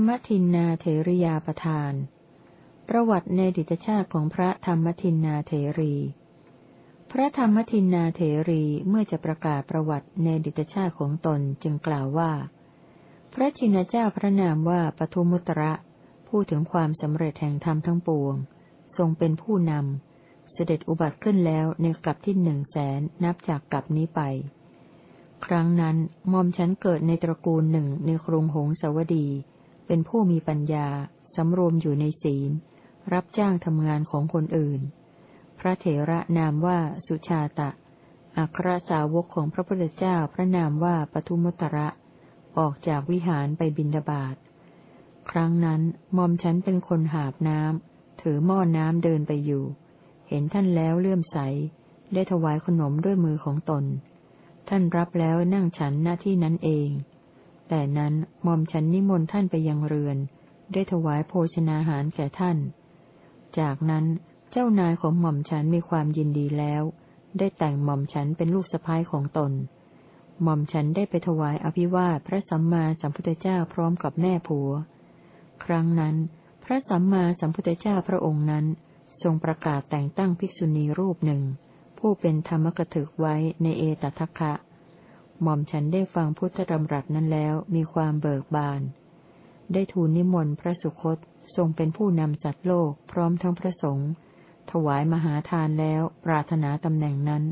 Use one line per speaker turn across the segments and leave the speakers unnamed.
รมทินนาเถริยาประทาน ประวัติในดิตชาติของพระธรรมทินนาเถรี พระธรรมทินนาเถรีเมื่อจะประกาศประวัติในดิตชาติของตนจึงกล่าวว่า พระชินเจ้าพระนามว่าปทุมุตระพูดถึงความสำเร็จแห่งธรรมทั้งปวง ทรงเป็นผู้นำ เสด็จอุบัติขึ้นแล้วในกลับที่หนึ่งแสนนับจากกลับนี้ไป ครั้งนั้นมอมฉันเกิดในตระกูลหนึ่งในกรุงหงสาวดี เป็นผู้มีปัญญา สำรวมอยู่ในศีล รับจ้างทำงานของคนอื่น พระเถระนามว่าสุชาตะ อัครสาวกของพระพุทธเจ้าพระนามว่าปทุมุตระ ออกจากวิหารไปบินดาบาดครั้งนั้นมอมฉันเป็นคนหาบน้ำถือหม้อน้ำเดินไปอยู่ เห็นท่านแล้วเลื่อมใส ได้ถวายขนมด้วยมือของตน ท่านรับแล้วนั่งฉันหน้าที่นั้นเอง แต่นั้นมอมฉันนิมนต์ท่านไปยังเรือน ได้ถวายโภชนาหารแก่ท่าน จากนั้นเจ้านายของหม่อมฉันมีความยินดีแล้ว ได้แต่งหม่อมฉันเป็นลูกสะพ้ายของตน หม่อมฉันได้ไปถวายอภิวาทพระสัมมาสัมพุทธเจ้าพร้อมกับแม่ผัว ครั้งนั้น พระสัมมาสัมพุทธเจ้าพระองค์นั้น ทรงประกาศแต่งตั้งภิกษุณีรูปหนึ่ง ผู้เป็นธรรมกถึกไว้ในเอตทัคคะ หม่อมฉันได้ฟังพุทธดำรัสนั้นแล้วมีความเบิกบาน ได้ทูลนิมนต์พระสุคตทรงเป็นผู้นำสัตว์โลกพร้อมทั้งพระสงฆ์ถวายมหาทานแล้วปรารถนาตำแหน่งนั้น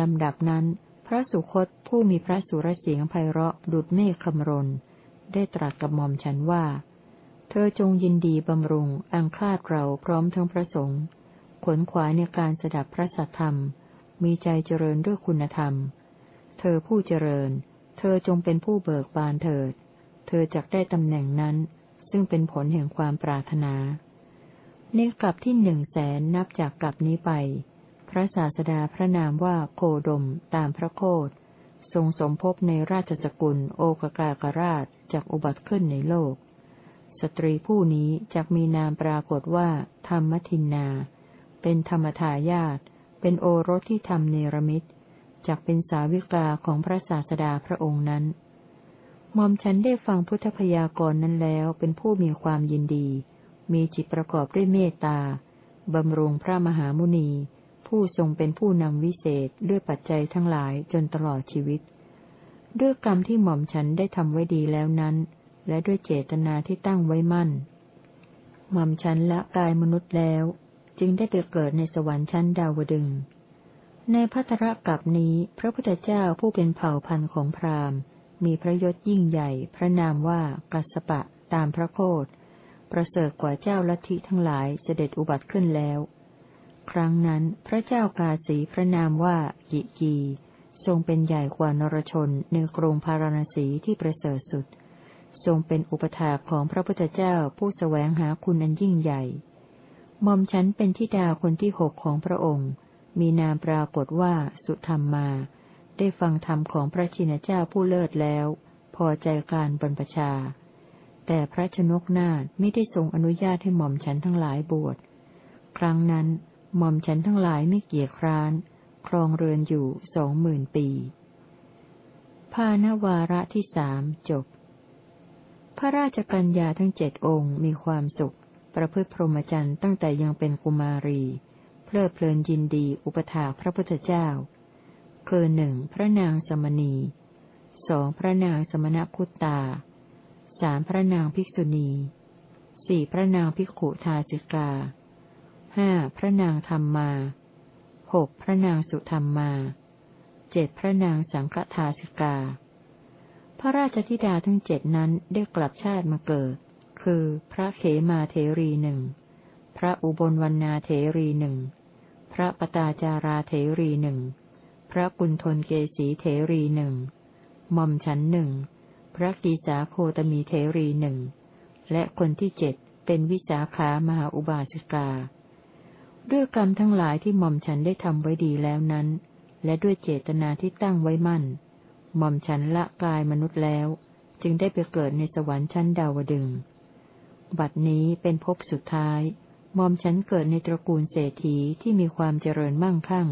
ลำดับนั้น พระสุคตผู้มีพระสุรเสียงไพเราะดุดเมฆคำรน ได้ตรัสกับหม่อมฉันว่า เธอจงยินดีบำรุงอังคาดเราพร้อมทั้งพระสงฆ์ขนขวายในการสดับพระสัทธรรม มีใจเจริญด้วยคุณธรรม เธอผู้เจริญ เธอจงเป็นผู้เบิกบานเถิด เธอจักได้ตำแหน่งนั้น ซึ่งเป็นผลแห่งความปรารถนา ในกลับที่หนึ่งแสนนับจากกลับนี้ไป พระศาสดาพระนามว่าโคดมตามพระโคดทรงสมภพในราชสกุลโอกากากราชจากอุบัติขึ้นในโลก สตรีผู้นี้จะมีนามปรากฏว่า ธรรมทินนา เป็นธรรมทายาตเป็นโอรสที่ทำเนรมิตร จักเป็นสาวิกาของพระศาสดาพระองค์นั้นหม่อมฉันได้ฟังพุทธพยากรณ์นั้นแล้วเป็นผู้มีความยินดี มีจิตประกอบด้วยเมตตาบำรุงพระมหามุนี ผู้ทรงเป็นผู้นำวิเศษด้วยปัจจัยทั้งหลายจนตลอดชีวิต ด้วยกรรมที่หม่อมฉันได้ทำไว้ดีแล้วนั้น และด้วยเจตนาที่ตั้งไว้มั่น หม่อมฉันละกายมนุษย์แล้ว จึงได้ไปเกิดในสวรรค์ชั้นดาวดึง ในพัทรกับนี้พระพุทธเจ้าผู้เป็นเผ่าพันธุ์ของพราหมณ์ มีพระยศยิ่งใหญ่ พระนามว่ากัสปะตามพระโคดประเสริฐกว่าเจ้าลัทธิทั้งหลายเสด็จอุบัติขึ้นแล้ว ครั้งนั้นพระเจ้ากาสีพระนามว่ากิกีทรงเป็นใหญ่กว่านรชนในกรุงพาราณสีที่ประเสริฐสุด ทรงเป็นอุปถาของพระพุทธเจ้าผู้สแสวงหาคุณอันยิ่งใหญ่ มอมฉันเป็นทิดาคนที่หกของพระองค์ มีนามปรากฏว่าสุธรรมมา ได้ฟังธรรมของพระชินเจ้าผู้เลิศแล้ว พอใจการบรรพชา แต่พระชนกนาถไม่ได้ทรงอนุญาตให้หม่อมฉันทั้งหลายบวช ครั้งนั้นหม่อมฉันทั้งหลายไม่เกียจคร้าน ครองเรือนอยู่สองหมื่นปีภาณวาระที่สามจบ พระราชกัญญาทั้งเจ็ดองค์มีความสุข ประพฤติพรหมจรรย์ตั้งแต่ยังเป็นกุมารี เพลิดเพลินยินดีอุปถาพระพุทธเจ้า คือหนึ่งพระนางสมณีสองพระนางสมณคุตตาสามพระนางภิกษุณีสี่พระนางภิกขุทาสิกาห้าพระนางธรรมมาหกพระนางสุธรรมมาเจ็ดพระนางสังฆทาสิกา พระราชธิดาทั้งเจ็ดนั้นได้กลับชาติมาเกิด คือพระเขมาเทรีหนึ่ง พระอุบลวรรณาเทรีหนึ่ง พระปตาจาราเทรีหนึ่ง พระกุณฑลเกสีเทรีหนึ่งมอมฉันหนึ่ง พระกีสาโคตมีเทรีหนึ่ง และคนที่เจ็ดเป็นวิสาขามหาอุบาสิกา ด้วยกรรมทั้งหลายที่หม่อมฉันได้ทำไว้ดีแล้วนั้น และด้วยเจตนาที่ตั้งไว้มั่น หม่อมฉันละกายมนุษย์แล้ว จึงได้ไปเกิดในสวรรค์ชั้นดาวดึง บัดนี้เป็นภพสุดท้าย ม่อมฉันเกิดในตระกูลเศรษฐีที่มีความเจริญมั่งคั่ง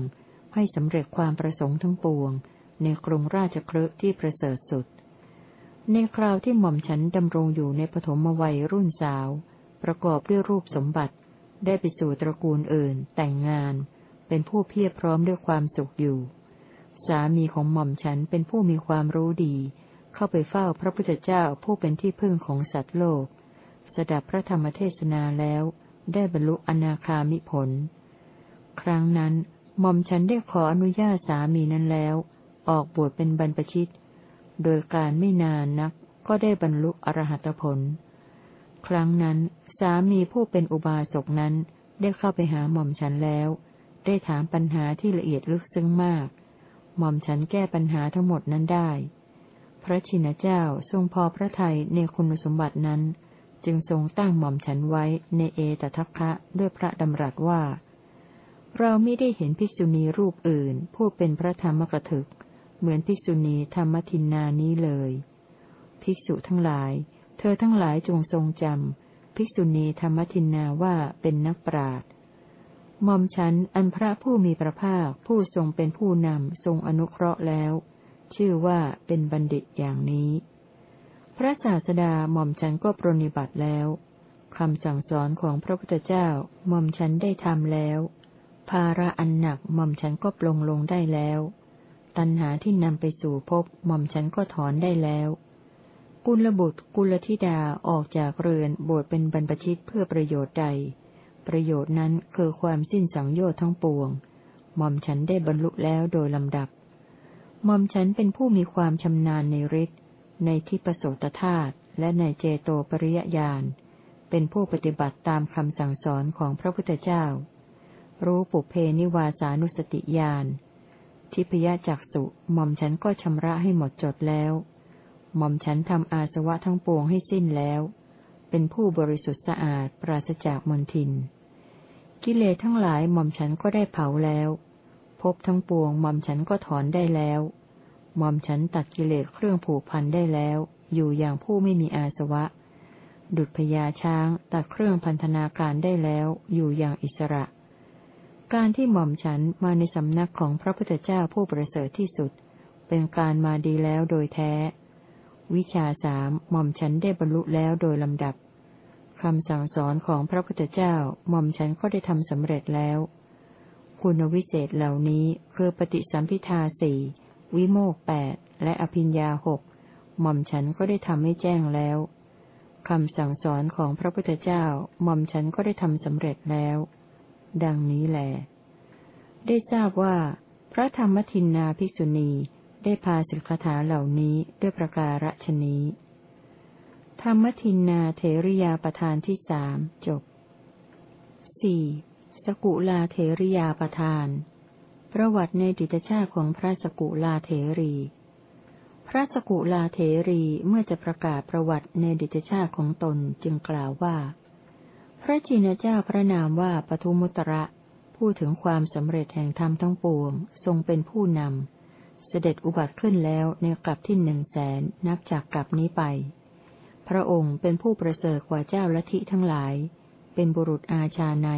ให้สำเร็จความประสงค์ทั้งปวง ในกรุงราชครึที่ประเสริฐสุด ในคราวที่หม่อมฉันดำรงอยู่ในปฐมวัยรุ่นสาว ประกอบด้วยรูปสมบัติ ได้ไปสู่ตระกูลอื่น แต่งงาน เป็นผู้เพียรพร้อมด้วยความสุขอยู่ สามีของหม่อมฉันเป็นผู้มีความรู้ดี เข้าไปเฝ้าพระพุทธเจ้าผู้เป็นที่พึ่งของสัตว์โลกสดับพระธรรมเทศนาแล้ว ได้บรรลุอนาคามิผล ครั้งนั้นหม่อมฉันได้ขออนุญาตสามีนั้นแล้ว ออกบวชเป็นบรรพชิต โดยการไม่นานนักก็ได้บรรลุอรหัตผล ครั้งนั้นสามีผู้เป็นอุบาสกนั้นได้เข้าไปหาหม่อมฉันแล้ว ได้ถามปัญหาที่ละเอียดลึกซึ้งมาก หม่อมฉันแก้ปัญหาทั้งหมดนั้นได้ พระชินเจ้าทรงพอพระทัยในคุณสมบัตินั้น จึงทรงตั้งหม่อมฉันไว้ในเอตทัคคะด้วยพระดำรัสว่า เราไม่ได้เห็นภิกษุณีรูปอื่น ผู้เป็นพระธรรมกถึก เหมือนภิกษุณีธรรมทินนานี้เลย ภิกษุทั้งหลาย เธอทั้งหลายจงทรงจำภิกษุณีธรรมทินนาว่าเป็นนักปราชญ์หม่อมฉันอันพระผู้มีพระภาคผู้ทรงเป็นผู้นำทรงอนุเคราะห์แล้ว ชื่อว่าเป็นบัณฑิตอย่างนี้ พระศาสดาหม่อมฉันก็ปรนิบัติแล้วคำสั่งสอนของพระพุทธเจ้าหม่อมฉันได้ทำแล้ว ภาระอันหนักหม่อมฉันก็ปลงลงได้แล้ว ตัณหาที่นำไปสู่ภพหม่อมฉันก็ถอนได้แล้ว กุลบุตรกุลธิดาออกจากเรือนบวชเป็นบรรพชิตเพื่อประโยชน์ใด ประโยชน์นั้นคือความสิ้นสังโยชน์ทั้งปวง หม่อมฉันได้บรรลุแล้วโดยลำดับ หม่อมฉันเป็นผู้มีความชำนาญในฤทธิ์ ในที่ปโสตธาตุและในเจโตปริยญาณ เป็นผู้ปฏิบัติตามคำสั่งสอนของพระพุทธเจ้า รู้ปุเพนิวาสานุสติญาณ ทิพยจักสุหม่อมฉันก็ชำระให้หมดจดแล้ว หม่อมฉันทำอาสวะทั้งปวงให้สิ้นแล้ว เป็นผู้บริสุทธิ์สะอาดปราศจากมลทิน กิเลสทั้งหลายหม่อมฉันก็ได้เผาแล้วภพทั้งปวงหม่อมฉันก็ถอนได้แล้ว หม่อมฉันตัดกิเลสเครื่องผูกพันได้แล้ว อยู่อย่างผู้ไม่มีอาสวะ ดุจพญาช้างตัดเครื่องพันธนาการได้แล้ว อยู่อย่างอิสระ การที่หม่อมฉันมาในสำนักของพระพุทธเจ้าผู้ประเสริฐที่สุด เป็นการมาดีแล้วโดยแท้ วิชาสามหม่อมฉันได้บรรลุแล้วโดยลำดับคำสั่งสอนของพระพุทธเจ้าหม่อมฉันก็ได้ทำสำเร็จแล้ว คุณวิเศษเหล่านี้คือปฏิสัมพิทาสี่ วิโมกแปดและอภิญญาหกหม่อมฉันก็ได้ทำให้แจ้งแล้วคำสั่งสอนของพระพุทธเจ้าหม่อมฉันก็ได้ทำสำเร็จแล้ว ดังนี้แหลได้ทราบว่า พระธรรมทินนาภิกษุณีได้พาสิกขาเหล่านี้ด้วยประการฉนี้ ธรรมทินนาเถริยาประธานที่สามจบสี่สกุลาเถริยาประธาน ประวัติในดิตชาติของพระสกุลาเถรี พระสกุลาเถรีเมื่อจะประกาศประวัติในดิตชาติของตนจึงกล่าวว่า พระจินเจ้าพระนามว่าปทุมุตระพูดถึงความสำเร็จแห่งธรรมทั้งปวง ทรงเป็นผู้นำ เสด็จอุบัติขึ้นแล้วในกลับที่หนึ่งแสนนับจากกลับนี้ไป พระองค์เป็นผู้ประเสริฐกว่าเจ้าลัทธิทั้งหลาย เป็นบุรุษอาชาใน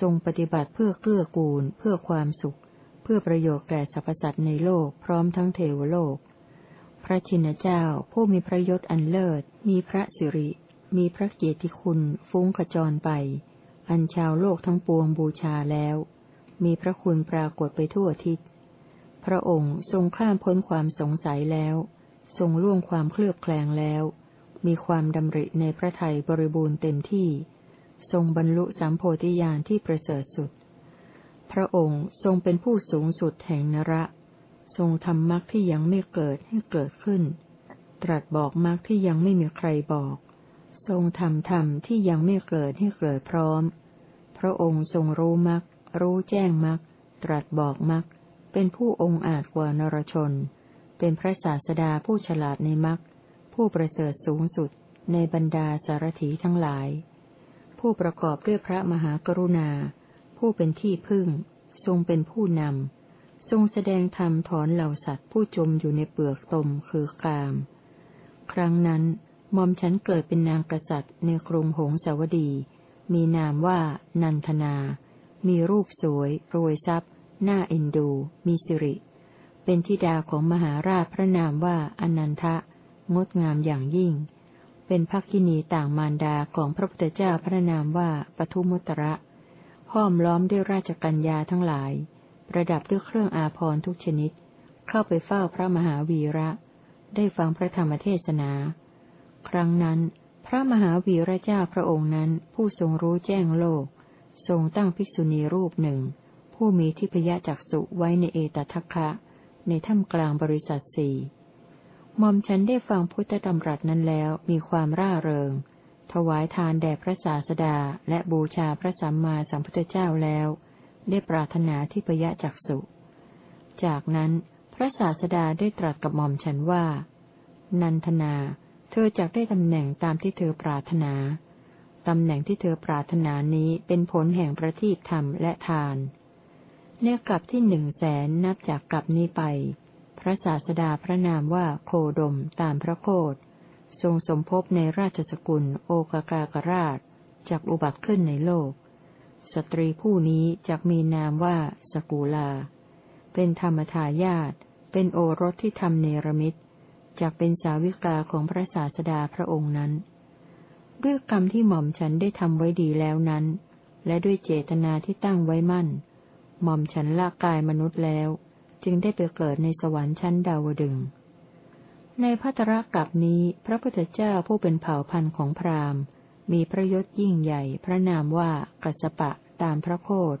ทรงปฏิบัติเพื่อเกื้อกูลเพื่อความสุข เพื่อประโยชน์แก่สรรพสัตว์ในโลกพร้อมทั้งเทวโลก พระชินเจ้าผู้มีพระยศอันเลิศ มีพระสิริ มีพระเกียรติคุณ ฟุ้งขจรไป อันชาวโลกทั้งปวงบูชาแล้ว มีพระคุณปรากฏไปทั่วทิศ พระองค์ทรงข้ามพ้นความสงสัยแล้ว ทรงล่วงความเคลือบแคลงแล้ว มีความดำริในพระทัยบริบูรณ์เต็มที่ ทรงบรรลุสามโพธิญาณที่ประเสริฐสุด พระองค์ทรงเป็นผู้สูงสุดแห่งนระทรงทำมรรคที่ยังไม่เกิดให้เกิดขึ้น ตรัสบอกมรรคที่ยังไม่มีใครบอก ทรงทำธรรมที่ยังไม่เกิดให้เกิดพร้อม พระองค์ทรงรู้มรรครู้แจ้งมรรคตรัสบอกมรรคเป็นผู้องค์อาจกว่านรชน เป็นพระศาสดาผู้ฉลาดในมรรคผู้ประเสริฐสูงสุดในบรรดาสารถีทั้งหลาย ผู้ประกอบด้วยพระมหากรุณา ผู้เป็นที่พึ่ง ทรงเป็นผู้นำ ทรงแสดงธรรมถอนเหล่าสัตว์ผู้จมอยู่ในเปลือกตมคือกาม ครั้งนั้นมอมฉันเกิดเป็นนางกษัตริย์ในกรุงหงสาวดี มีนามว่านันทนา มีรูปสวย รวยทรัพย์ หน้าเอ็นดู มีสิริ เป็นธิดาของมหาราชพระนามว่าอนันทะ งดงามอย่างยิ่ง เป็นภักินีต่างมารดาของพระพุทธเจ้าพระนามว่าปทุมุตระ ห้อมล้อมด้วยราชกัญญาทั้งหลาย ประดับด้วยเครื่องอาภรณ์ทุกชนิด เข้าไปเฝ้าพระมหาวีระ ได้ฟังพระธรรมเทศนา ครั้งนั้น พระมหาวีระเจ้าพระองค์นั้นผู้ทรงรู้แจ้งโลก ทรงตั้งภิกษุณีรูปหนึ่ง ผู้มีทิพยจักสุไว้ในเอตทัคคะ ในถ้ำกลางบริษัทสี่มอมฉันได้ฟังพุทธดำรัสนั้นแล้วมีความร่าเริง ถวายทานแด่พระศาสดาและบูชาพระสัมมาสัมพุทธเจ้าแล้ว ได้ปรารถนาที่พยะจักสุ จากนั้นพระศาสดาได้ตรัสกับหม่อมฉันว่า นันทนา เธอจักได้ตำแหน่งตามที่เธอปรารถนา ตำแหน่งที่เธอปรารถนานี้เป็นผลแห่งประทีปธรรมและทาน เนื้อกลับที่หนึ่งแสนนับจากกลับนี้ไป พระศาสดาพระนามว่าโคดมตามพระโคด ทรงสมภพในราชสกุลโอกากากราชจากอุบัติขึ้นในโลก สตรีผู้นี้จักมีนามว่าสกูลา เป็นธรรมทายาทเป็นโอรสที่ทำเนรมิตจากเป็นสาวิกาของพระศาสดาพระองค์นั้น ด้วยกรรมที่หม่อมฉันได้ทำไว้ดีแล้วนั้น และด้วยเจตนาที่ตั้งไว้มั่น หม่อมฉันละกายมนุษย์แล้ว จึงได้ไปเกิดในสวรรค์ชั้นดาวดึง ในพัตรกับนี้พระพุทธเจ้าผู้เป็นเผ่าพันธุ์ของพราหมณ์ มีพระยศยิ่งใหญ่ พระนามว่ากัสปะตามพระโคด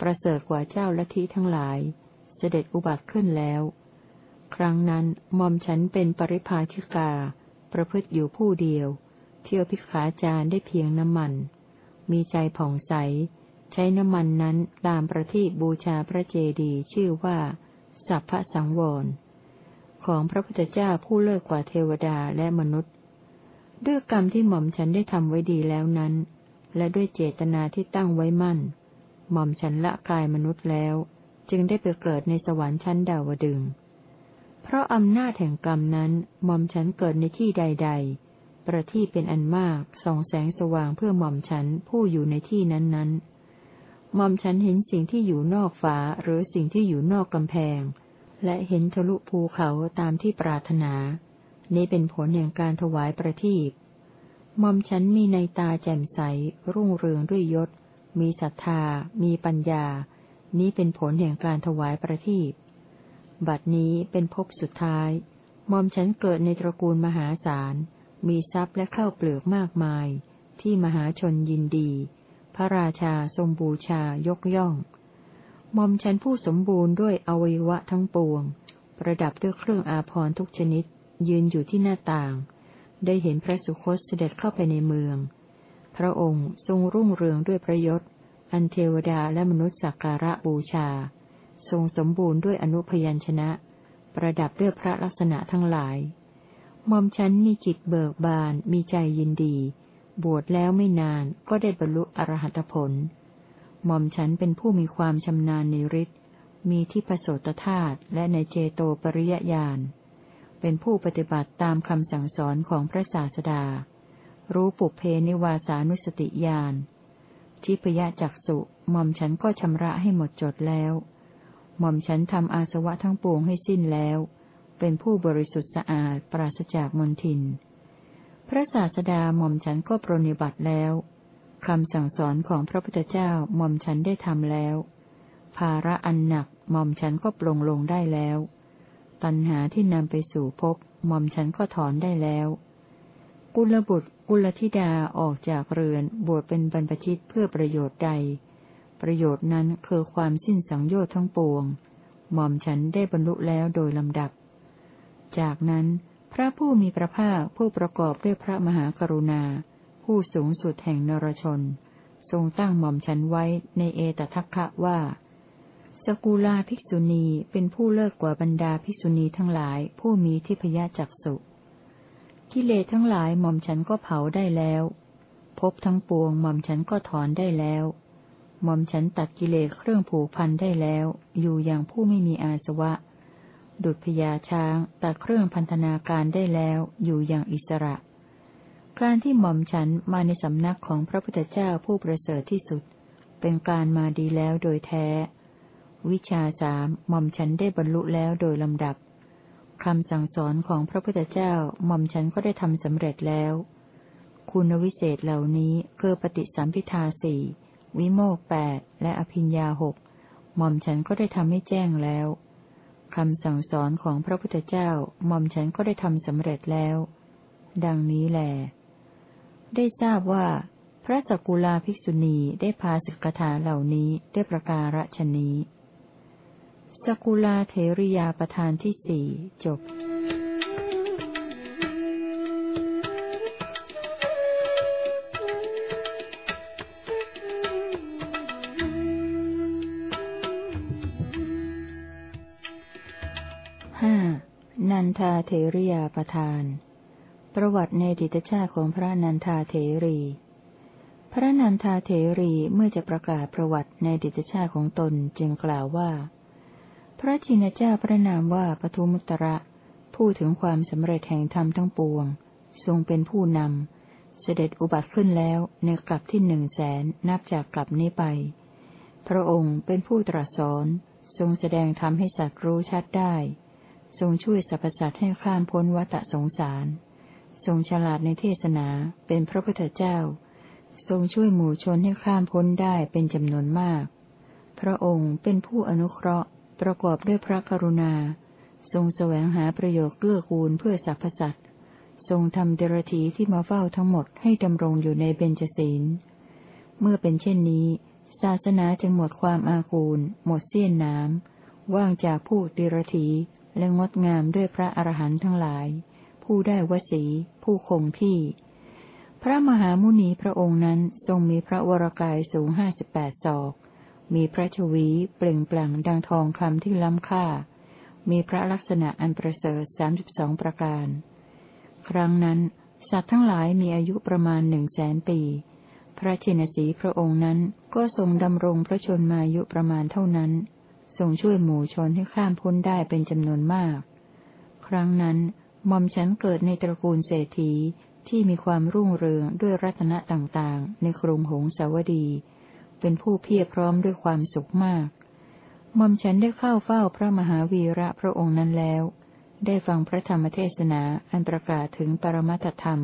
ประเสริฐกว่าเจ้าลัทธิทั้งหลาย เสด็จอุบัติขึ้นแล้ว ครั้งนั้นมอมฉันเป็นปริพาชิกา ประพฤติอยู่ผู้เดียว เที่ยวพิขาจารได้เพียงน้ำมัน มีใจผ่องใส ใช้น้ำมันนั้นตามประทีปบูชาพระเจดีย์ชื่อว่า สัพพสังวร ของพระพุทธเจ้าผู้เลิศกว่าเทวดาและมนุษย์ ด้วยกรรมที่หม่อมฉันได้ทำไว้ดีแล้วนั้น และด้วยเจตนาที่ตั้งไว้มั่น หม่อมฉันละกายมนุษย์แล้ว จึงได้ไปเกิดในสวรรค์ชั้นดาวดึง เพราะอำนาจแห่งกรรมนั้นหม่อมฉันเกิดในที่ใด ๆ ประที่เป็นอันมากส่องแสงสว่างเพื่อหม่อมฉันผู้อยู่ในที่นั้นๆหม่อมฉันเห็นสิ่งที่อยู่นอกฝาหรือสิ่งที่อยู่นอกกำแพง และเห็นทะลุภูเขาตามที่ปรารถนา นี้เป็นผลแห่งการถวายประทีปมอมฉันมีในตาแจ่มใส รุ่งเรืองด้วยยศ มีศรัทธา มีปัญญา นี้เป็นผลแห่งการถวายประทีปบัดนี้เป็นภพสุดท้ายมอมฉันเกิดในตระกูลมหาศาล มีทรัพย์และข้าวเปลือกมากมาย ที่มหาชนยินดี พระราชาทรงบูชายกย่อง มอมฉันผู้สมบูรณ์ด้วยอวัยวะทั้งปวง ประดับด้วยเครื่องอาภรณ์ทุกชนิด ยืนอยู่ที่หน้าต่าง ได้เห็นพระสุคตเสด็จเข้าไปในเมือง พระองค์ทรงรุ่งเรืองด้วยประยศ อันเทวดาและมนุษย์สักการะบูชา ทรงสมบูรณ์ด้วยอนุพยัญชนะ ประดับด้วยพระลักษณะทั้งหลายมอมฉันมีจิตเบิกบานมีใจยินดี บวชแล้วไม่นานก็ได้บรรลุอรหัตผล หม่อมฉันเป็นผู้มีความชำนาญในฤทธิ์ มีที่ประโสตธาตุและในเจโตปริยญาณ เป็นผู้ปฏิบัติตามคำสั่งสอนของพระศาสดา รู้ปุเพนิวาสานุสติญาณ ทิพยจักสุหม่อมฉันก็ชำระให้หมดจดแล้ว หม่อมฉันทำอาสวะทั้งปวงให้สิ้นแล้ว เป็นผู้บริสุทธิ์สะอาดปราศจากมลทิน พระศาสดาหม่อมฉันก็ปรนิบัติแล้ว คำสั่งสอนของพระพุทธเจ้าหม่อมฉันได้ทำแล้ว ภาระอันหนักหม่อมฉันก็ปลงลงได้แล้ว ตัณหาที่นำไปสู่ภพหม่อมฉันก็ถอนได้แล้ว กุลบุตรกุลธิดาออกจากเรือนบวชเป็นบรรพชิตเพื่อประโยชน์ใด ประโยชน์นั้นคือความสิ้นสังโยชน์ทั้งปวง หม่อมฉันได้บรรลุแล้วโดยลำดับ จากนั้นพระผู้มีพระภาคผู้ประกอบด้วยพระมหากรุณา ผู้สูงสุดแห่งนรชน ทรงตั้งหม่อมฉันไว้ในเอตทัคคะว่า สกุลาภิกษุณีเป็นผู้เลิกกว่าบรรดาภิกษุณีทั้งหลายผู้มีทิพยจักสุกิเลสทั้งหลายหม่อมฉันก็เผาได้แล้วพบทั้งปวงหม่อมฉันก็ถอนได้แล้วหม่อมฉันตัดกิเลสเครื่องผูกพันได้แล้ว อยู่อย่างผู้ไม่มีอาสวะ ดุจพญาช้างตัดเครื่องพันธนาการได้แล้ว อยู่อย่างอิสระ การที่หม่อมฉันมาในสำนักของพระพุทธเจ้าผู้ประเสริฐที่สุด เป็นการมาดีแล้วโดยแท้ วิชาสามหม่อมฉันได้บรรลุแล้วโดยลำดับคำสั่งสอนของพระพุทธเจ้าหม่อมฉันก็ได้ทำสำเร็จแล้ว คุณวิเศษเหล่านี้คือปฏิสัมพิทาสี่วิโมกแปดและอภิญญาหกหม่อมฉันก็ได้ทำให้แจ้งแล้วคำสั่งสอนของพระพุทธเจ้าหม่อมฉันก็ได้ทำสำเร็จแล้ว ดังนี้แหละ ได้ทราบว่า พระสกุลาภิกษุณีได้พาสิกขาเหล่านี้ได้ประการฉนี้ สกุลาเทริยาประธานที่สี่จบห้านันทาเทริยาประธาน ประวัติในดิตชาติของพระนันทาเทรี พระนันทาเทรีเมื่อจะประกาศประวัติในดิตชาติของตนจึงกล่าวว่า พระชินเจ้าพระนามว่าปทุมุตระพูดถึงความสำเร็จแห่งธรรมทั้งปวง ทรงเป็นผู้นำ เสด็จอุบัติขึ้นแล้วในกลับที่หนึ่งแสนนับจากกลับนี้ไป พระองค์เป็นผู้ตรัสสอน ทรงแสดงธรรมให้สัตว์รู้ชัดได้ ทรงช่วยสรรพสัตว์ให้ข้ามพ้นวัฏสงสาร ทรงฉลาดในเทศนาเป็นพระพุทธเจ้า ทรงช่วยหมู่ชนให้ข้ามพ้นได้เป็นจำนวนมาก พระองค์เป็นผู้อนุเคราะห์ ประกอบด้วยพระกรุณา ทรงแสวงหาประโยชน์เกื้อกูลเพื่อสรรพสัตว์ทรงทำเดรธีที่มาเฝ้าทั้งหมดให้ดำรงอยู่ในเบญจศีล เมื่อเป็นเช่นนี้ ศาสนาจึงหมดความอากูล หมดเสี้ยนน้ำว่างจากผู้เดรธีและงดงามด้วยพระอรหันต์ทั้งหลาย ผู้ได้วสี ผู้คงที่ พระมหามุนีพระองค์นั้นทรงมีพระวรกายสูงห้าสิบแปดศอก มีพระชวีเปล่งปลั่งดังทองคำที่ล้ำค่า มีพระลักษณะอันประเสริฐสามสิบสองประการ ครั้งนั้น สัตว์ทั้งหลายมีอายุประมาณหนึ่งแสนปี พระชินสีพระองค์นั้นก็ทรงดำรงพระชนมายุประมาณเท่านั้น ทรงช่วยหมู่ชนให้ข้ามพ้นได้เป็นจำนวนมาก ครั้งนั้น หม่อมฉันเกิดในตระกูลเศรษฐีที่มีความรุ่งเรืองด้วยรัตนะต่างๆ ในกรุงหงสาวดี เป็นผู้เพียรพร้อมด้วยความสุขมาก หม่อมฉันได้เข้าเฝ้าพระมหาวีระพระองค์นั้นแล้ว ได้ฟังพระธรรมเทศนาอันประกาศถึงปรมัตธรรม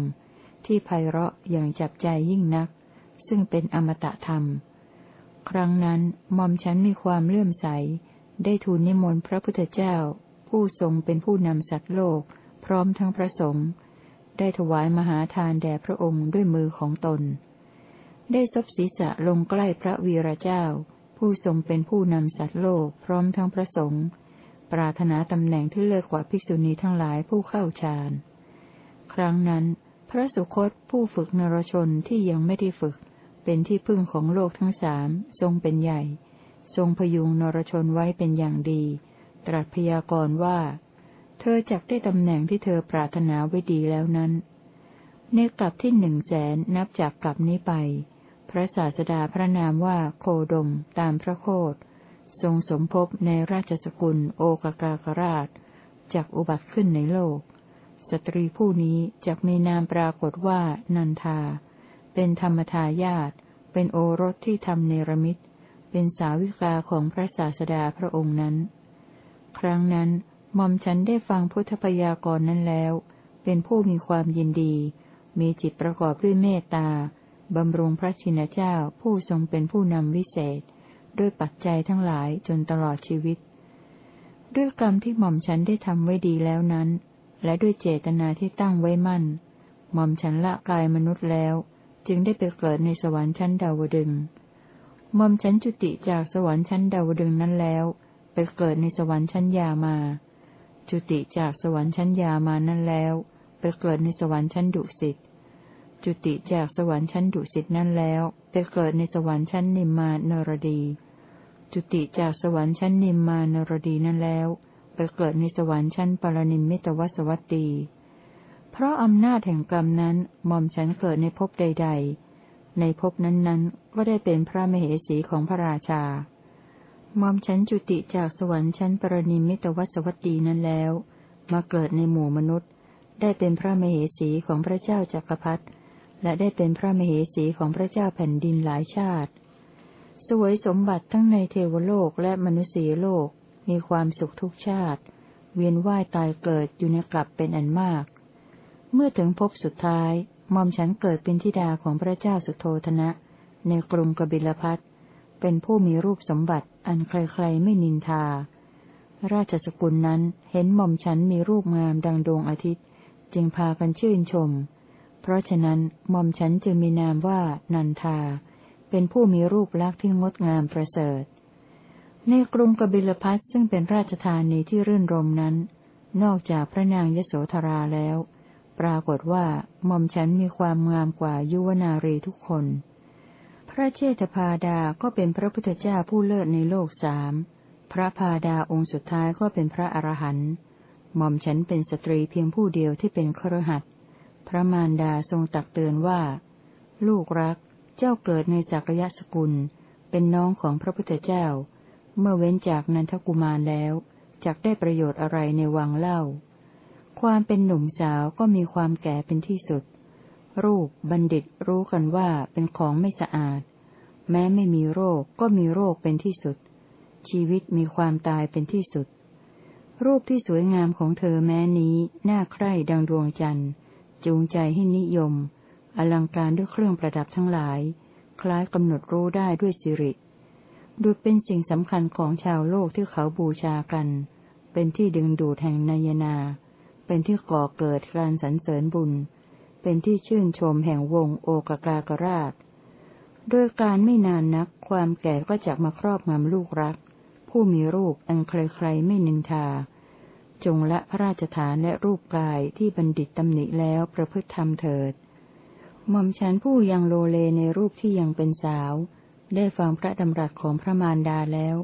ที่ไพเราะอย่างจับใจยิ่งนัก ซึ่งเป็นอมตะธรรม ครั้งนั้นหม่อมฉันมีความเลื่อมใส ได้ทูลนิมนต์พระพุทธเจ้า ผู้ทรงเป็นผู้นำสัตว์โลก พร้อมทั้งพระสงฆ์ได้ถวายมหาทานแด่พระองค์ด้วยมือของตน ได้ซบศีรษะลงใกล้พระวีระเจ้า ผู้ทรงเป็นผู้นำสัตว์โลกพร้อมทั้งพระสงฆ์ปรารถนาตำแหน่งที่เลิศกว่าภิกษุณีทั้งหลายผู้เข้าฌาน ครั้งนั้น พระสุคตผู้ฝึกนรชนที่ยังไม่ได้ฝึก เป็นที่พึ่งของโลกทั้งสามทรงเป็นใหญ่ ทรงพยุงนรชนไว้เป็นอย่างดี ตรัสพยากรณ์ว่า เธอจักได้ตำแหน่งที่เธอปรารถนาไว้ดีแล้วนั้น ในกลับที่หนึ่งแสนนับจากกลับนี้ไป พระศาสดาพระนามว่าโคดมตามพระโคดทรงสมภพในราชสกุลโอกากากราชจากอุบัติขึ้นในโลก สตรีผู้นี้จะมีนามปรากฏว่านันทา เป็นธรรมทายาตเป็นโอรสที่ทำเนรมิตเป็นสาวิกาของพระศาสดาพระองค์นั้น ครั้งนั้น หม่อมฉันได้ฟังพุทธพยากรณ์นั้นแล้ว เป็นผู้มีความยินดี มีจิตประกอบด้วยเมตตา บำรุงพระชินเจ้าผู้ทรงเป็นผู้นำวิเศษ ด้วยปัจจัยทั้งหลายจนตลอดชีวิต ด้วยกรรมที่หม่อมฉันได้ทำไว้ดีแล้วนั้น และด้วยเจตนาที่ตั้งไว้มั่น หม่อมฉันละกายมนุษย์แล้ว จึงได้ไปเกิดในสวรรค์ชั้นดาวดึงหม่อมฉันจุติจากสวรรค์ชั้นดาวดึงนั้นแล้ว ไปเกิดในสวรรค์ชั้นยามา จุติจากสวรรค์ชั้นยามานั้นแล้ว ไปเกิดในสวรรค์ชั้นดุสิต จุติจากสวรรค์ชั้นดุสิตนั้นแล้ว ไปเกิดในสวรรค์ชั้นนิมมานรดี จุติจากสวรรค์ชั้นนิมมานรดีนั้นแล้ว ไปเกิดในสวรรค์ชั้นปรนิมมิตวสวัตตี เพราะอำนาจแห่งกรรมนั้นหม่อมฉันเกิดในภพใด ๆ ในภพนั้นๆ ก็ได้เป็นพระมเหสีของพระราชา มอมฉันจุติจากสวรรค์ชั้นปรนิมิตวสวัตตีนั้นแล้ว มาเกิดในหมู่มนุษย์ ได้เป็นพระมเหสีของพระเจ้าจักรพรรดิและได้เป็นพระมเหสีของพระเจ้าแผ่นดินหลายชาติ สวยสมบัติทั้งในเทวโลกและมนุษยโลก มีความสุขทุกชาติ เวียนว่ายตายเกิดอยู่ในกลับเป็นอันมาก เมื่อถึงพบสุดท้ายมอมฉันเกิดเป็นธิดาของพระเจ้าสุโธธนะ ในกรุงกบิลพัท เป็นผู้มีรูปสมบัติ อันใครๆไม่นินทา ราชสกุลนั้นเห็นหม่อมฉันมีรูปงามดังดวงอาทิตย์ จึงพากันชื่นชม เพราะฉะนั้นหม่อมฉันจึงมีนามว่านันทา เป็นผู้มีรูปลักษณ์ที่งดงามประเสริฐ ในกรุงกบิลพัทซึ่งเป็นราชธานีที่รื่นรมนั้น นอกจากพระนางยโสธราแล้ว ปรากฏว่าหม่อมฉันมีความงามกว่ายุวนารีทุกคน ระเชษฐพาดาก็เป็นพระพุทธเจ้าผู้เลิศในโลกสามพระพาดาองค์สุดท้ายก็เป็นพระอรหันต์หม่อมฉันเป็นสตรีเพียงผู้เดียวที่เป็นครหัสพระมารดาทรงตักเตือนว่า ลูกรักเจ้าเกิดในจักรยสกุล เป็นน้องของพระพุทธเจ้า เมื่อเว้นจากนันทกุมารแล้วจักได้ประโยชน์อะไรในวังเล่า ความเป็นหนุ่มสาวก็มีความแก่เป็นที่สุด รูปบัณฑิตรู้กันว่าเป็นของไม่สะอาด แม้ไม่มีโรคก็มีโรคเป็นที่สุด ชีวิตมีความตายเป็นที่สุด รูปที่สวยงามของเธอแม้นี้ น่าใคร่ดังดวงจันทร์ จูงใจให้นิยม อลังการด้วยเครื่องประดับทั้งหลาย คล้ายกำหนดรู้ได้ด้วยสิริ ดูเป็นสิ่งสำคัญของชาวโลกที่เขาบูชากัน เป็นที่ดึงดูดแห่งนายนา เป็นที่ก่อเกิดการสรรเสริญบุญ เป็นที่ชื่นชมแห่งวงโอกากากราชโดยการไม่นานนักความแก่ก็จะมาครอบงำลูกรัก ผู้มีรูปอันใครๆไม่นินทา จงละพระราชฐานและรูปกายที่บัณฑิตตำหนิแล้วประพฤติธรรมเถิดหม่อมฉันผู้ยังโลเลในรูปที่ยังเป็นสาว ได้ฟังพระดำรัสของพระมารดาแล้ว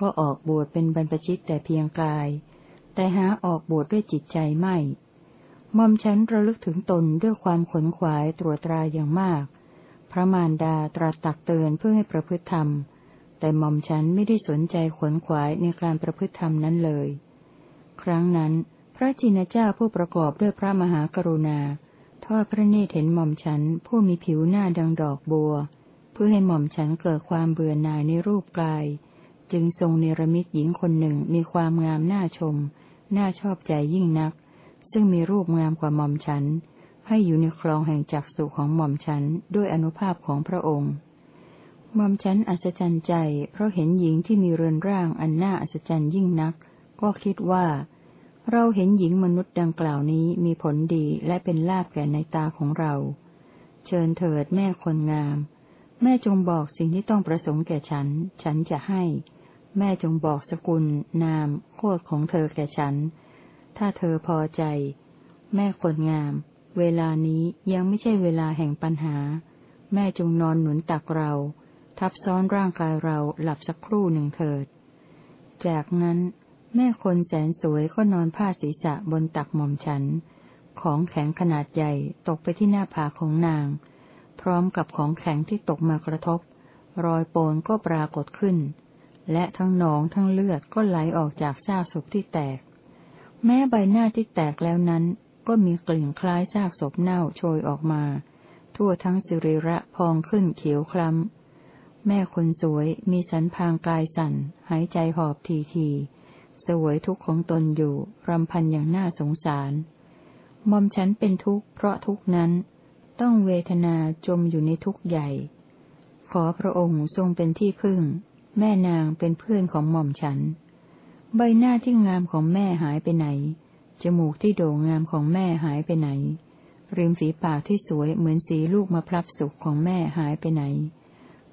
ก็ออกบวชเป็นบรรพชิตแต่เพียงกาย แต่หาออกบวชด้วยจิตใจไม่ มอมฉันระลึกถึงตนด้วยความขนขวายตรวจตราอย่างมาก พระมารดาตรัสตักเตือนเพื่อให้ประพฤติธรรม แต่มอมฉันไม่ได้สนใจขนขวายในการประพฤติธรรมนั้นเลย ครั้งนั้น พระจินเจ้าผู้ประกอบด้วยพระมหากรุณา ทอดพระเนตรเห็นหม่อมฉันผู้มีผิวหน้าดังดอกบัว เพื่อให้หม่อมฉันเกิดความเบื่อหน่ายในรูปกาย จึงทรงเนรมิตหญิงคนหนึ่งมีความงามน่าชม น่าชอบใจยิ่งนัก ซึ่งมีรูปงามกว่าหม่อมฉัน ให้อยู่ในครองแห่งจักสุของหม่อมฉันด้วยอนุภาพของพระองค์หม่อมฉันอัศจรรย์ใจ เพราะเห็นหญิงที่มีเรือนร่างอันน่าอัศจรรย์ยิ่งนัก ก็คิดว่า เราเห็นหญิงมนุษย์ดังกล่าวนี้มีผลดีและเป็นลาภแก่ในตาของเรา เชิญเถิดแม่คนงาม แม่จงบอกสิ่งที่ต้องประสงค์แก่ฉัน ฉันจะให้ แม่จงบอกสกุล นาม โคตรของเธอแก่ฉัน ถ้าเธอพอใจ แม่คนงาม เวลานี้ยังไม่ใช่เวลาแห่งปัญหา แม่จงนอนหนุนตักเรา ทับซ้อนร่างกายเราหลับสักครู่หนึ่งเถิด จากนั้น แม่คนแสนสวยก็นอนผ้าศีรษะบนตักหม่อมฉัน ของแข็งขนาดใหญ่ตกไปที่หน้าผาของนาง พร้อมกับของแข็งที่ตกมากระทบ รอยโปนก็ปรากฏขึ้นและทั้งหนองทั้งเลือดก็ไหลออกจากซากศพที่แตก แม้ใบหน้าที่แตกแล้วนั้น ก็มีกลิ่นคล้ายซากศพเน่าโชยออกมา ทั่วทั้งสิริระพองขึ้นเขียวคล้ำ แม่คนสวยมีสันพางกายสั่น หายใจหอบทีทีสวยทุกข์ของตนอยู่รำพันอย่างน่าสงสารมอมฉันเป็นทุกข์เพราะทุกข์นั้น ต้องเวทนาจมอยู่ในทุกข์ใหญ่ ขอพระองค์ทรงเป็นที่พึ่ง แม่นางเป็นเพื่อนของหม่อมฉัน ใบหน้าที่งามของแม่หายไปไหน จมูกที่โด่งงามของแม่หายไปไหน ริมฝีปากที่สวยเหมือนสีลูกมะพร้าวสุกของแม่หายไปไหน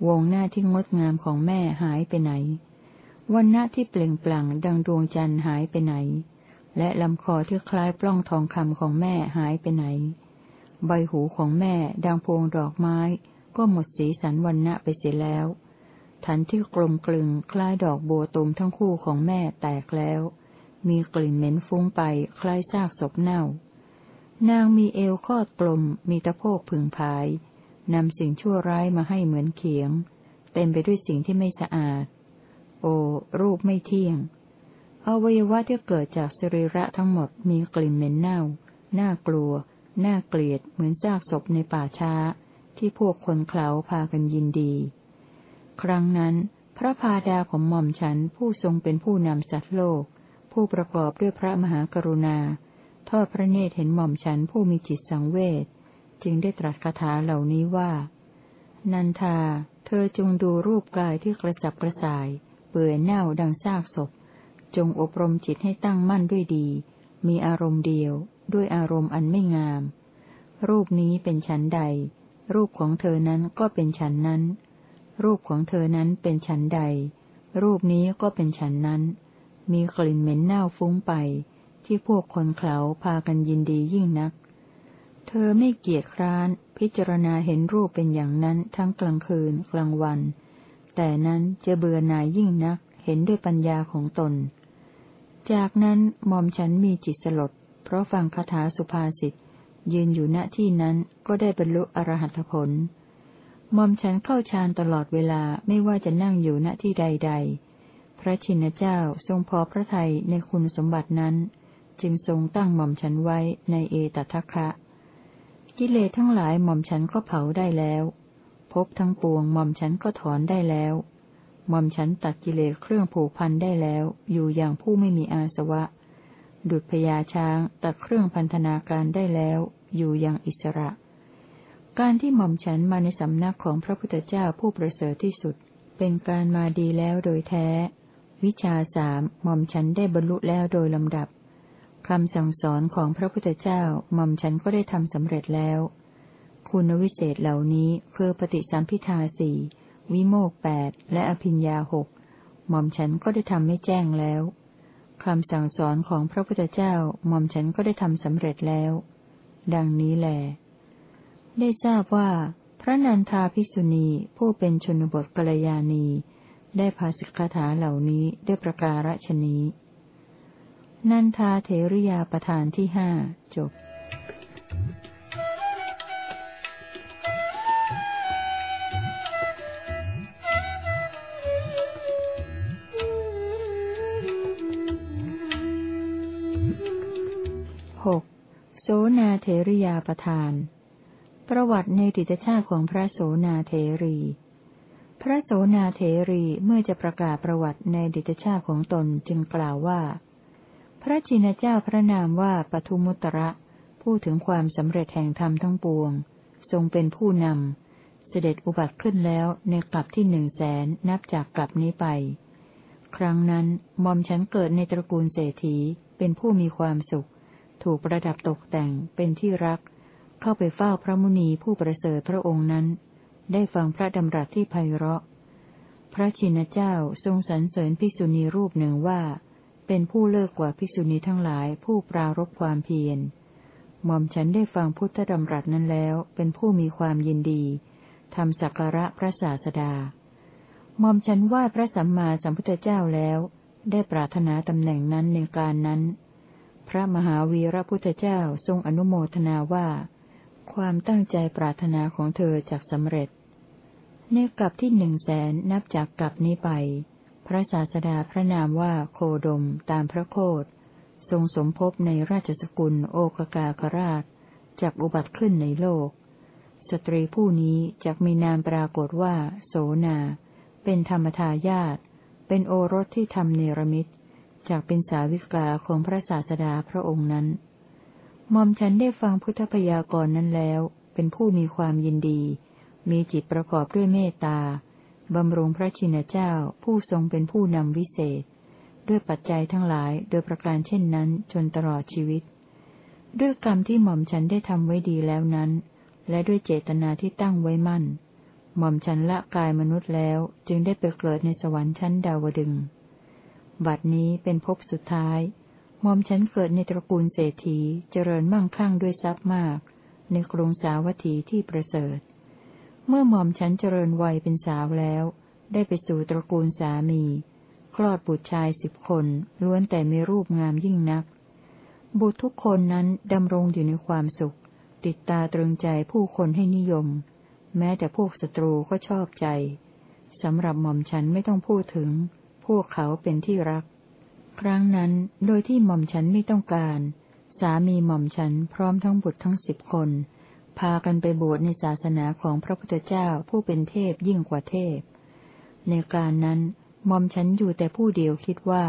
วงหน้าที่งดงามของแม่หายไปไหน วันหน้าที่เปล่งปลั่งดังดวงจันทร์หายไปไหน และลำคอที่คล้ายปล้องทองคำของแม่หายไปไหน ใบหูของแม่ดังพวงดอกไม้ ก็หมดสีสันวันณะไปเสียแล้ว ฐานที่กลมกลึงคล้ายดอกบัวตุมทั้งคู่ของแม่แตกแล้ว มีกลิ่นเหม็นฟุ้งไปคล้ายซากศพเน่า นางมีเอวคอดกลม มีตะโพกผึ่งพาย นำสิ่งชั่วร้ายมาให้เหมือนเขียง เต็มไปด้วยสิ่งที่ไม่สะอาด โอ รูปไม่เที่ยง อวัยวะที่เกิดจากสรีระทั้งหมดมีกลิ่นเหม็นเน่า น่ากลัว น่าเกลียดเหมือนซากศพในป่าช้า ที่พวกคนเขาพากันยินดี ครั้งนั้น พระพาดาของหม่อมฉันผู้ทรงเป็นผู้นำสัตว์โลก ผู้ประกอบด้วยพระมหากรุณา ทอดพระเนตรเห็นหม่อมฉันผู้มีจิตสังเวชจึงได้ตรัสคาถาเหล่านี้ว่า นันทา เธอจงดูรูปกายที่กระสับกระส่าย เปื่อยเน่าดังซากศพ จงอบรมจิตให้ตั้งมั่นด้วยดี มีอารมณ์เดียว ด้วยอารมณ์อันไม่งาม รูปนี้เป็นฉันใด รูปของเธอนั้นก็เป็นฉันนั้น รูปของเธอนั้นเป็นฉันใด รูปนี้ก็เป็นฉันนั้น มีกลิ่นเหม็นเน่าฟุ้งไป ที่พวกคนเขาพากันยินดียิ่งนัก เธอไม่เกียจคร้าน พิจารณาเห็นรูปเป็นอย่างนั้นทั้งกลางคืนกลางวัน แต่นั้นจะเบื่อหน่ายยิ่งนัก เห็นด้วยปัญญาของตน จากนั้นมอมฉันมีจิตสลด เพราะฟังคาถาสุภาษิตยืนอยู่ณที่นั้นก็ได้บรรลุอรหัตผล มอมฉันเข้าฌานตลอดเวลาไม่ว่าจะนั่งอยู่ณที่ใดๆพระชินเจ้าทรงพอพระทัยในคุณสมบัตินั้น จึงทรงตั้งหม่อมฉันไว้ในเอตทัคคะ กิเลสทั้งหลายหม่อมฉันก็เผาได้แล้วพบทั้งปวงหม่อมฉันก็ถอนได้แล้วหม่อมฉันตัดกิเลสเครื่องผูกพันได้แล้ว อยู่อย่างผู้ไม่มีอาสวะ ดุจพญาช้างตัดเครื่องพันธนาการได้แล้ว อยู่อย่างอิสระ การที่หม่อมฉันมาในสำนักของพระพุทธเจ้าผู้ประเสริฐที่สุด เป็นการมาดีแล้วโดยแท้ วิชาสามหม่อมฉันได้บรรลุแล้วโดยลำดับคำสั่งสอนของพระพุทธเจ้าหม่อมฉันก็ได้ทำสำเร็จแล้ว คุณวิเศษเหล่านี้คือปฏิสัมพิทาสี่วิโมกแปดและอภิญญาหกหม่อมฉันก็ได้ทำให้แจ้งแล้วคำสั่งสอนของพระพุทธเจ้าหม่อมฉันก็ได้ทำสำเร็จแล้ว ดังนี้แหละ ได้ทราบว่า พระนันทาภิกษุณีผู้เป็นชนบทกัลยาณี ได้ภาสิกถาเหล่านี้ด้วยประการฉนี้ นันทาเถริยาประธานที่ห้าจบหกโสนาเถริยาประธาน ประวัติในติตชาติของพระโสนาเถรี พระโสนาเถรีเมื่อจะประกาศประวัติในดิตชาติของตนจึงกล่าวว่า พระจินเจ้าพระนามว่าปทุมุตระพูดถึงความสำเร็จแห่งธรรมทั้งปวง ทรงเป็นผู้นำ เสด็จอุบัติขึ้นแล้วในกลับที่หนึ่งแสนนับจากกลับนี้ไป ครั้งนั้นมอมฉันเกิดในตระกูลเศรษฐีเป็นผู้มีความสุข ถูกประดับตกแต่งเป็นที่รัก เข้าไปเฝ้าพระมุนีผู้ประเสริฐพระองค์นั้น ได้ฟังพระดำรัสที่ไพเราะ พระชินเจ้าทรงสรรเสริญภิกษุณีรูปหนึ่งว่า เป็นผู้เลิกกว่าภิกษุณีทั้งหลายผู้ปรารบความเพียรหม่อมฉันได้ฟังพุทธดำรัสนั้นแล้ว เป็นผู้มีความยินดีทำสักการะพระศาสดาหม่อมฉันว่าพระสัมมาสัมพุทธเจ้าแล้ว ได้ปรารถนาตำแหน่งนั้นในการนั้น พระมหาวีระพุทธเจ้าทรงอนุโมทนาว่า ความตั้งใจปรารถนาของเธอจากสำเร็จ ในกลับที่หนึ่งแสนนับจากกลับนี้ไป พระศาสดาพระนามว่าโคดมตามพระโคดทรงสมภพในราชสกุลโอกากากราชจักอุบัติขึ้นในโลก สตรีผู้นี้จักมีนามปรากฏว่า โสนา เป็นธรรมทายาทเป็นโอรสที่ทำเนรมิตจากเป็นสาวิกาของพระศาสดาพระองค์นั้น มอมฉันได้ฟังพุทธพยากรณ์นั้นแล้ว เป็นผู้มีความยินดี มีจิตประกอบด้วยเมตตาบำรุงพระชินเจ้าผู้ทรงเป็นผู้นำวิเศษ ด้วยปัจจัยทั้งหลายโดยประการเช่นนั้นจนตลอดชีวิต ด้วยกรรมที่หม่อมฉันได้ทำไว้ดีแล้วนั้น และด้วยเจตนาที่ตั้งไว้มั่น หม่อมฉันละกายมนุษย์แล้วจึงได้ไปเกิดในสวรรค์ชั้นดาวดึง บัดนี้เป็นภพสุดท้าย ม่อมฉันเกิดในตระกูลเศรษฐีเจริญมั่งคั่งด้วยทรัพย์มาก ในกรุงสาวัตถีที่ประเสริฐ เมื่อหม่อมฉันเจริญวัยเป็นสาวแล้ว ได้ไปสู่ตระกูลสามี คลอดบุตรชายสิบคนล้วนแต่มีรูปงามยิ่งนัก บุตรทุกคนนั้นดำรงอยู่ในความสุข ติดตาตรึงใจผู้คนให้นิยม แม้แต่พวกศัตรูก็ชอบใจสำหรับหม่อมฉันไม่ต้องพูดถึง พวกเขาเป็นที่รัก ครั้งนั้นโดยที่หม่อมฉันไม่ต้องการ สามีหม่อมฉันพร้อมทั้งบุตรทั้งสิบคน พากันไปบวชในศาสนาของพระพุทธเจ้าผู้เป็นเทพยิ่งกว่าเทพ ในการนั้นหม่อมฉันอยู่แต่ผู้เดียวคิดว่า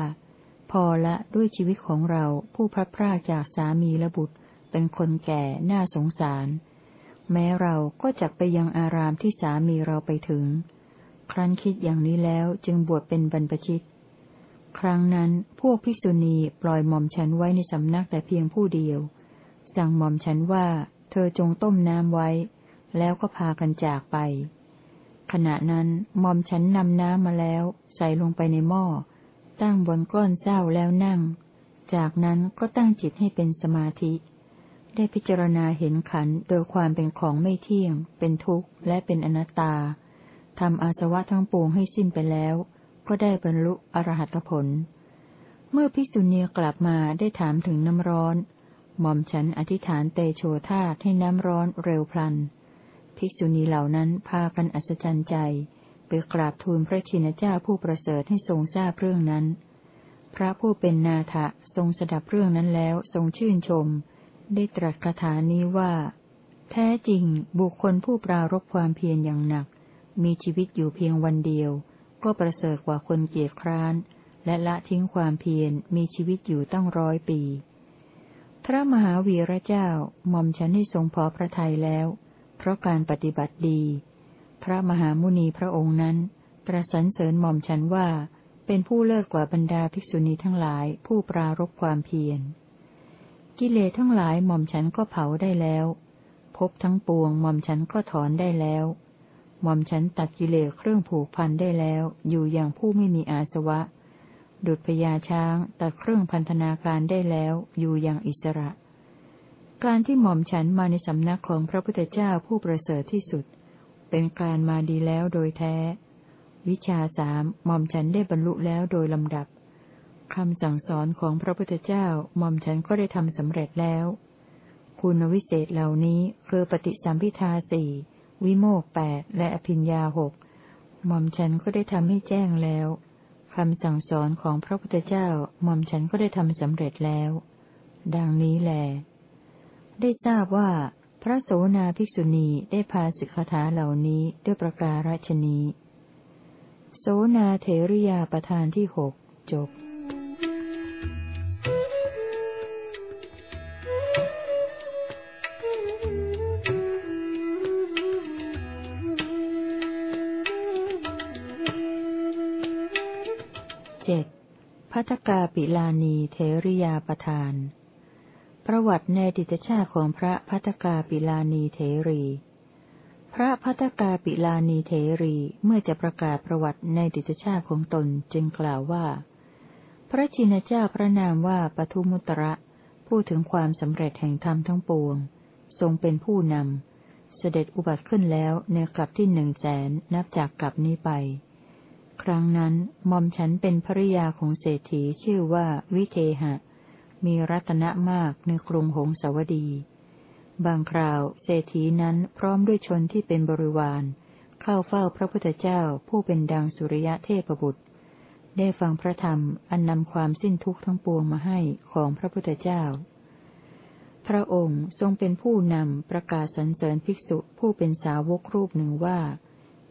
พพอละด้วยชีวิตของเราผู้พลัดพรากจากสามีและบุตร เป็นคนแก่น่าสงสาร แม้เราก็จักไปยังอารามที่สามีเราไปถึง ครั้นคิดอย่างนี้แล้วจึงบวชเป็นบรรพชิต ครั้งนั้นพวกภิกษุณีปล่อยหม่อมฉันไว้ในสำนักแต่เพียงผู้เดียว สั่งหม่อมฉันว่า เธอจงต้มน้ำไว้ แล้วก็พากันจากไป ขณะนั้นหม่อมฉันนำน้ำมาแล้ว ใส่ลงไปในหม้อ ตั้งบนก้อนเจ้าแล้วนั่ง จากนั้นก็ตั้งจิตให้เป็นสมาธิ ได้พิจารณาเห็นขันโดยความเป็นของไม่เที่ยง เป็นทุกข์และเป็นอนัตตาทำอาสวะทั้งปวงให้สิ้นไปแล้ว ก็ได้บรรลุอรหัตผล เมื่อภิกษุณีกลับมาได้ถามถึงน้ำร้อน หม่อมฉันอธิษฐานเตโชธาให้น้ำร้อนเร็วพลัน ภิกษุณีเหล่านั้นพากันอัศจรรย์ใจไปกราบทูลพระชินเจ้าผู้ประเสริฐให้ทรงทราบเรื่องนั้น พระผู้เป็นนาถะทรงสดับเรื่องนั้นแล้วทรงชื่นชม ได้ตรัสคาถานี้ว่า แท้จริงบุคคลผู้ปรารบความเพียรอย่างหนัก มีชีวิตอยู่เพียงวันเดียว ก็ประเสริฐกว่าคนเกียจคร้าน และละทิ้งความเพียรมีชีวิตอยู่ตั้งร้อยปี พระมหาวีระเจ้าหม่อมฉันให้ทรงพอพระทัยแล้ว เพราะการปฏิบัติดี พระมหามุนีพระองค์นั้นตรัสรรเสริญหม่อมฉันว่าเป็นผู้เลิศกว่าบรรดาภิกษุณีทั้งหลายผู้ปรารบความเพียร กิเลสทั้งหลายหม่อมฉันก็เผาได้แล้ว พบทั้งปวงหม่อมฉันก็ถอนได้แล้ว หม่อมฉันตัดกิเลสเครื่องผูกพันได้แล้ว อยู่อย่างผู้ไม่มีอาสวะ ดุจพญาช้างตัดเครื่องพันธนาการได้แล้ว อยู่อย่างอิสระ การที่หม่อมฉันมาในสำนักของพระพุทธเจ้าผู้ประเสริฐที่สุด เป็นการมาดีแล้วโดยแท้ วิชาสามหม่อมฉันได้บรรลุแล้วโดยลำดับคำสั่งสอนของพระพุทธเจ้าหม่อมฉันก็ได้ทำสำเร็จแล้ว คุณวิเศษเหล่านี้คือปฏิสัมพิทาสี่ วิโมกแปดและอภิญญาหกหม่อมฉันก็ได้ทำให้แจ้งแล้วคำสั่งสอนของพระพุทธเจ้าหม่อมฉันก็ได้ทำสำเร็จแล้ว ดังนี้แหลได้ทราบว่า พระโสนาภิกษุณีได้พาสิกขาเหล่านี้ด้วยประการฉนี้โสนาเถริยาประธานที่หกจบ พัทกาปิลานีเทริยาประธาน ประวัติในดิตชาติของพระพัทกาปิลานีเถรี พระพัทกาปิลานีเถรีเมื่อจะประกาศประวัติในดิตชาติของตนจึงกล่าวว่า พระชินเจ้าพระนามว่าปทุมุตระพูดถึงความสำเร็จแห่งธรรมทั้งปวง ทรงเป็นผู้นำเสด็จอุบัติขึ้นแล้วในกลับที่หนึ่งแสนนับจากกลับนี้ไป ครั้งนั้นมอมฉันเป็นภริยาของเศรษฐีชื่อว่าวิเทหะ มีรัตนะมากในกรุงหงสาวดี บางคราวเศรษฐีนั้นพร้อมด้วยชนที่เป็นบริวาร เข้าเฝ้าพระพุทธเจ้าผู้เป็นดังสุริยะเทพบุตร ได้ฟังพระธรรมอันนำความสิ้นทุกข์ทั้งปวงมาให้ของพระพุทธเจ้า พระองค์ทรงเป็นผู้นำประกาศสรรเสริญภิกษุผู้เป็นสาวกรูปหนึ่งว่า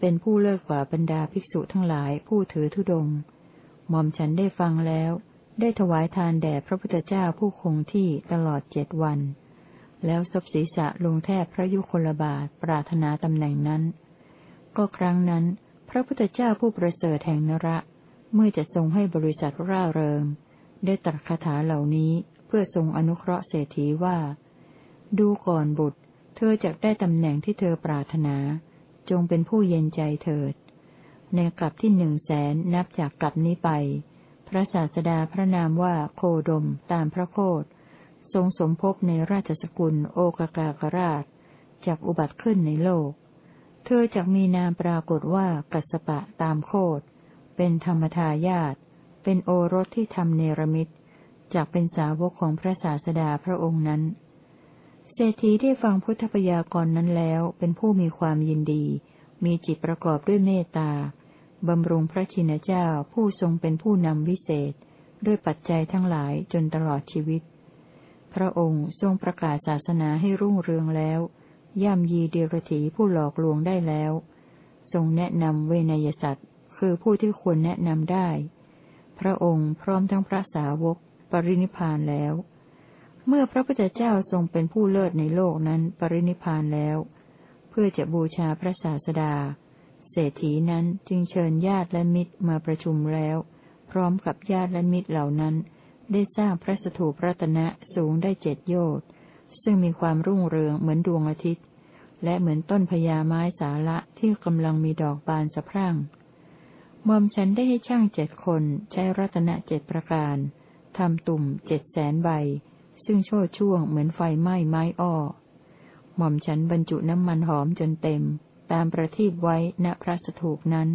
เป็นผู้เลิศกว่าบรรดาภิกษุทั้งหลายผู้ถือธุดงหม่อมฉันได้ฟังแล้ว ได้ถวายทานแด่พระพุทธเจ้าผู้คงที่ตลอดเจ็ดวัน แล้วศพศีรษะลงแทบพระยุคลบาทปรารถนาตำแหน่งนั้น ก็ครั้งนั้น พระพุทธเจ้าผู้ประเสริฐแห่งนระ เมื่อจะทรงให้บริษัทร่าเริง ได้ตรัสคาถาเหล่านี้เพื่อทรงอนุเคราะห์เศรษฐีว่า ดูก่อนบุตร เธอจะได้ตำแหน่งที่เธอปรารถนา จงเป็นผู้เย็นใจเถิด ในกลับที่หนึ่งแสนนับจากกลับนี้ไป พระศาสดาพระนามว่าโคดมตามพระโคดทรงสมภพในราชสกุลโอกากากราชจากอุบัติขึ้นในโลก เธอจะมีนามปรากฏว่ากัสปะตามโคดเป็นธรรมทายาทเป็นโอรสที่ทำเนรมิตจากเป็นสาวกของพระศาสดาพระองค์นั้น เศรษฐีได้ฟังพุทธพยากรณ์นั้นแล้ว เป็นผู้มีความยินดี มีจิตประกอบด้วยเมตตาบำรุงพระชินเจ้าผู้ทรงเป็นผู้นำวิเศษ ด้วยปัจจัยทั้งหลายจนตลอดชีวิต พระองค์ทรงประกาศศาสนาให้รุ่งเรืองแล้ว ย่ำยีเดรถีผู้หลอกลวงได้แล้ว ทรงแนะนำเวนยสัตว์คือผู้ที่ควรแนะนำได้ พระองค์พร้อมทั้งพระสาวกปรินิพานแล้ว เมื่อพระพุทธเจ้าทรงเป็นผู้เลิศในโลกนั้นปรินิพานแล้ว เพื่อจะบูชาพระศาสดา เศรษฐีนั้นจึงเชิญญาติและมิตรมาประชุมแล้ว พร้อมกับญาติและมิตรเหล่านั้น ได้สร้างพระสถูปรัตนะสูงได้เจ็ดโยชน์ซึ่งมีความรุ่งเรืองเหมือนดวงอาทิตย์ และเหมือนต้นพญาไม้สาละที่กำลังมีดอกบานสะพรั่งมอมฉันได้ให้ช่างเจ็ดคนใช้รัตนะเจ็ดประการทำตุ่มเจ็ดแสนใบ ซึ่งโชดช่วงเหมือนไฟไหม้ไม้อ้อ หม่อมฉันบรรจุน้ำมันหอมจนเต็ม ตามประทีปไว้ณพระสถูปนั้น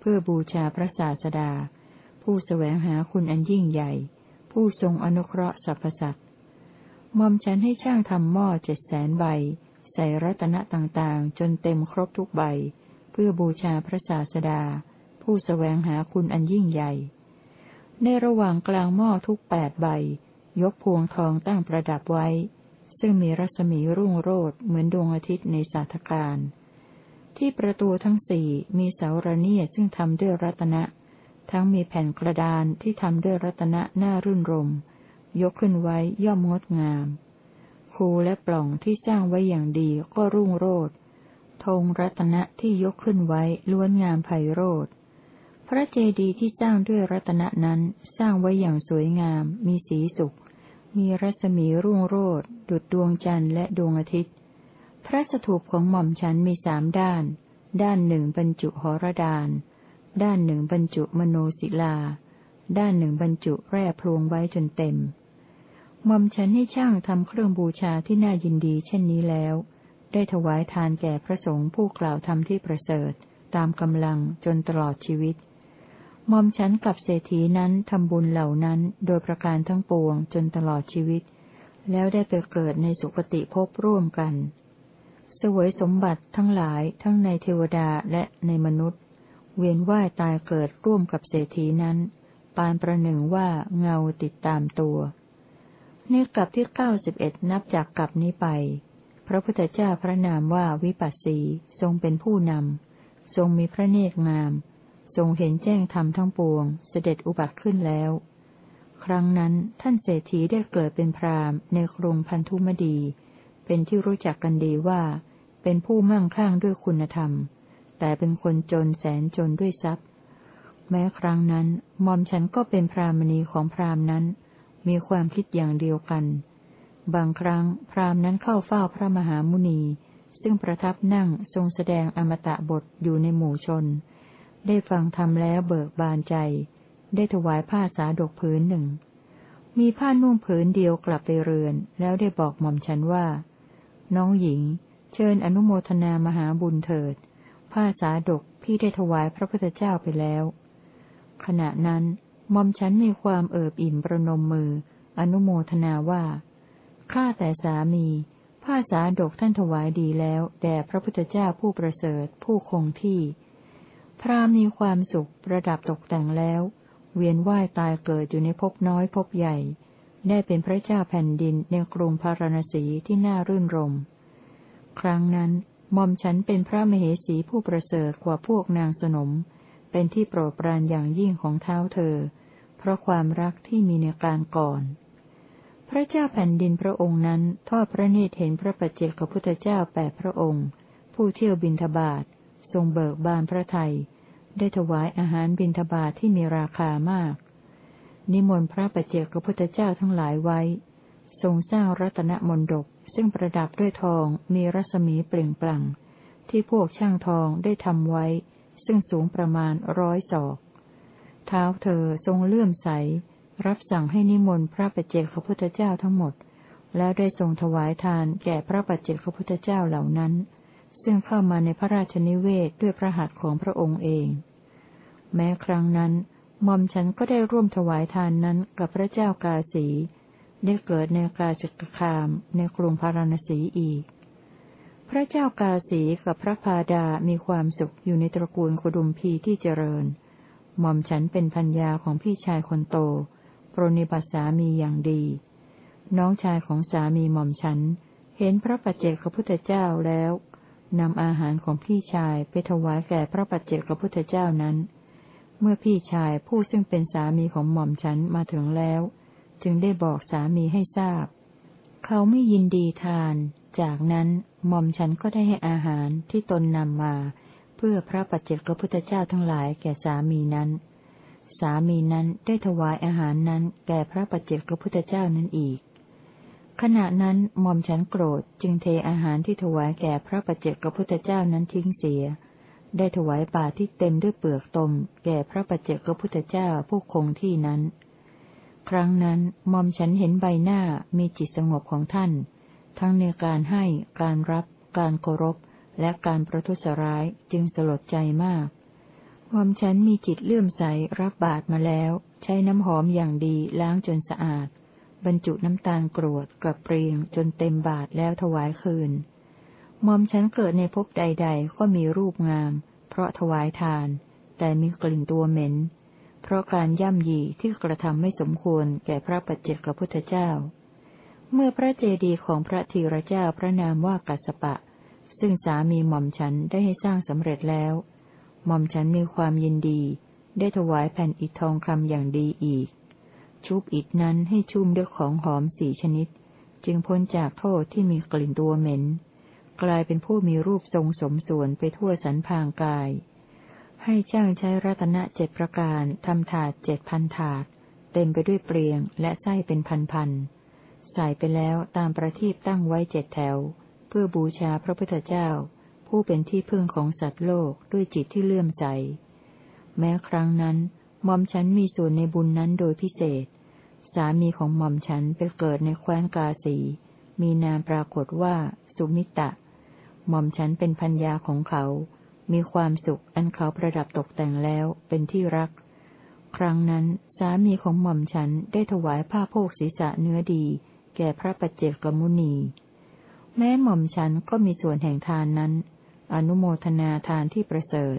เพื่อบูชาพระศาสดา ผู้สแสวงหาคุณอันยิ่งใหญ่ ผู้ทรงอนุเคราะห์สรรพสัตว์ม่อมฉันให้ช่างทำหม้อเจ็ดแสนใบ ใส่รัตนะต่างๆ จนเต็มครบทุกใบ เพื่อบูชาพระศาสดา ผู้สแสวงหาคุณอันยิ่งใหญ่ ในระหว่างกลางหม้อทุกแปดใบ ยกพวงทองตั้งประดับไว้ ซึ่งมีรัศมีรุ่งโรดเหมือนดวงอาทิตย์ในสาธการ ที่ประตูทั้งสี่มีเสาระเนียซึ่งทำด้วยรัตนะ ทั้งมีแผ่นกระดานที่ทำด้วยรัตนะหน้ารื่นรม ยกขึ้นไว้ย่อมงดงามคูและปล่องที่สร้างไว้อย่างดีก็รุ่งโรดธงรัตนะที่ยกขึ้นไว้ล้วนงามไพโรธ พระเจดีย์ที่สร้างด้วยรัตนะนั้นสร้างไว้อย่างสวยงาม มีสีสุข มีรัศมีรุ่งโรดดุดดวงจันทร์และดวงอาทิตย์ พระสถูปของหม่อมฉันมีสามด้าน ด้านหนึ่งบรรจุหรดาน ด้านหนึ่งบรรจุมโนศิลา ด้านหนึ่งบรรจุแร่พลวงไว้จนเต็มหม่อมฉันให้ช่างทำเครื่องบูชาที่น่ายินดีเช่นนี้แล้ว ได้ถวายทานแก่พระสงฆ์ผู้กล่าวธรรมที่ประเสริฐ ตามกำลังจนตลอดชีวิต มอมฉันกับเศรษฐีนั้นทำบุญเหล่านั้นโดยประการทั้งปวงจนตลอดชีวิต แล้วได้ไปเกิดในสุคติภพร่วมกัน สวยสมบัติทั้งหลายทั้งในเทวดาและในมนุษย์ เวียนว่ายตายเกิดร่วมกับเศรษฐีนั้น ปานประหนึ่งว่าเงาติดตามตัวในกลับที่เก้าสิบเอ็ดนับจากกลับนี้ไป พระพุทธเจ้าพระนามว่าวิปัสสีทรงเป็นผู้นำ ทรงมีพระเนตรงาม ทรงเห็นแจ้งธรรมทั้งปวง เสด็จอุบัติขึ้นแล้ว ครั้งนั้นท่านเศรษฐีได้เกิดเป็นพราหมณ์ในกรุงพันธุมดี เป็นที่รู้จักกันดีว่า เป็นผู้มั่งคั่งด้วยคุณธรรม แต่เป็นคนจนแสนจนด้วยทรัพย์ แม้ครั้งนั้นมอมฉันก็เป็นพรามณีของพราหมณ์นั้น มีความคิดอย่างเดียวกัน บางครั้งพราหมณ์นั้นเข้าเฝ้าพระมหามุนี ซึ่งประทับนั่งทรงแสดงอมตะบทอยู่ในหมู่ชน ได้ฟังธรรมแล้วเบิกบานใจ ได้ถวายผ้าสาดกผืนหนึ่ง มีผ้านุ่งผืนเดียวกลับไปเรือน แล้วได้บอกหม่อมฉันว่า น้องหญิง เชิญอนุโมทนามหาบุญเถิด ผ้าสาดกพี่ได้ถวายพระพุทธเจ้าไปแล้ว ขณะนั้นหม่อมฉันมีความเอิบอิ่มประนมมือ อนุโมทนาว่า ข้าแต่สามีผ้าสาดกท่านถวายดีแล้ว แด่พระพุทธเจ้าผู้ประเสริฐผู้คงที่ พระมีความสุขประดับตกแต่งแล้ว เวียนว่ายตายเกิดอยู่ในภพน้อยภพใหญ่ ได้เป็นพระเจ้าแผ่นดินในกรุงพาราณสีที่น่ารื่นรม ครั้งนั้นหม่อมฉันเป็นพระมเหสีผู้ประเสริฐกว่าพวกนางสนม เป็นที่โปรดปรานอย่างยิ่งของเท้าเธอ เพราะความรักที่มีในการก่อน พระเจ้าแผ่นดินพระองค์นั้นทอดพระเนตรเห็นพระปัจเจกพุทธเจ้าแปดพระองค์ ผู้เที่ยวบินทบาท ทรงเบิกบานพระไทย ได้ถวายอาหารบินทบาทที่มีราคามาก นิมนต์พระปัจเจกพุทธเจ้าทั้งหลายไว้ ทรงสร้างรัตนมนดกซึ่งประดับด้วยทองมีรัศมีเปล่งปลั่ง ที่พวกช่างทองได้ทำไว้ ซึ่งสูงประมาณร้อยศอก เท้าเธอทรงเลื่อมใส รับสั่งให้นิมนต์พระปัจเจกพระพุทธเจ้าทั้งหมด แล้วได้ทรงถวายทานแก่พระปัจเจกพระพุทธเจ้าเหล่านั้น ซึ่งเข้ามาในพระราชนิเวศด้วยพระหัตถ์ของพระองค์เอง แม้ครั้งนั้นหม่อมฉันก็ได้ร่วมถวายทานนั้นกับพระเจ้ากาสี ได้เกิดในกาสิกคามในกรุงพาราณสีอีก พระเจ้ากาสีกับพระพาดามีความสุขอยู่ในตระกูลกุดุมพีที่เจริญ หม่อมฉันเป็นพัญญาของพี่ชายคนโต ปรนิบัติสามีอย่างดี น้องชายของสามีหม่อมฉันเห็นพระปัจเจกพระพุทธเจ้าแล้ว นำอาหารของพี่ชายไปถวายแก่พระปัจเจกพุทธเจ้านั้น เมื่อพี่ชายผู้ซึ่งเป็นสามีของหม่อมฉันมาถึงแล้ว จึงได้บอกสามีให้ทราบ เขาไม่ยินดีทาน จากนั้นหม่อมฉันก็ได้ให้อาหารที่ตนนำมา เพื่อพระปัจเจกพระพุทธเจ้าทั้งหลายแก่สามีนั้น สามีนั้นได้ถวายอาหารนั้นแก่พระปัจเจกพระพุทธเจ้านั้นอีก ขณะนั้นหม่อมฉันโกรธจึงเทอาหารที่ถวายแก่พระปัจเจกพระพุทธเจ้านั้นทิ้งเสีย ได้ถวายบาที่เต็มด้วยเปลือกตม แก่พระปัจเจกพระพุทธเจ้าผู้คงที่นั้น ครั้งนั้นมอมฉันเห็นใบหน้ามีจิตสงบของท่าน ทั้งในการให้ การรับ การเคารพ และการประทุษร้ายจึงสลดใจมากมอมฉันมีจิตเลื่อมใสรับบาตรมาแล้ว ใช้น้ำหอมอย่างดีล้างจนสะอาด บรรจุน้ำตาลกรวดกับเปรียงจนเต็มบาตรแล้วถวายคืนมอมฉันเกิดในภพใด ๆ ก็มีรูปงาม เพราะถวายทาน แต่มีกลิ่นตัวเหม็น เพราะการย่ำยีที่กระทำไม่สมควรแก่พระปัจเจกพุทธเจ้า เมื่อพระเจดีย์ของพระธีรเจ้าพระนามว่ากัสปะ ซึ่งสามีหม่อมฉันได้ให้สร้างสำเร็จแล้ว หม่อมฉันมีความยินดี ได้ถวายแผ่นอิฐทองคำอย่างดีอีก ชุบอิฐนั้นให้ชุ่มด้วยของหอมสี่ชนิด จึงพ้นจากโทษที่มีกลิ่นตัวเหม็น กลายเป็นผู้มีรูปทรงสมส่วนไปทั่วสันพางกาย ให้ช่างใช้รัตนเจ็ดประการทำถาดเจ็ดพันถาด เต็มไปด้วยเปลียงและไส้เป็นพันพันใส่ไปแล้วตามประทีปตั้งไว้เจ็ดแถว เพื่อบูชาพระพุทธเจ้า ผู้เป็นที่พึ่งของสัตว์โลกด้วยจิตที่เลื่อมใสแม้ครั้งนั้น หม่อมฉันมีส่วนในบุญนั้นโดยพิเศษ สามีของหม่อมฉันไปเกิดในแคว้นกาสี มีนามปรากฏว่า สุมิตะ หม่อมฉันเป็นพัญญาของเขา มีความสุขอันเขาประดับตกแต่งแล้วเป็นที่รัก ครั้งนั้นสามีของหม่อมฉันได้ถวายผ้าโพกศีรษะเนื้อดี แก่พระปัจเจกมุนี แม้หม่อมฉันก็มีส่วนแห่งทานนั้น อนุโมทนาทานที่ประเสริฐ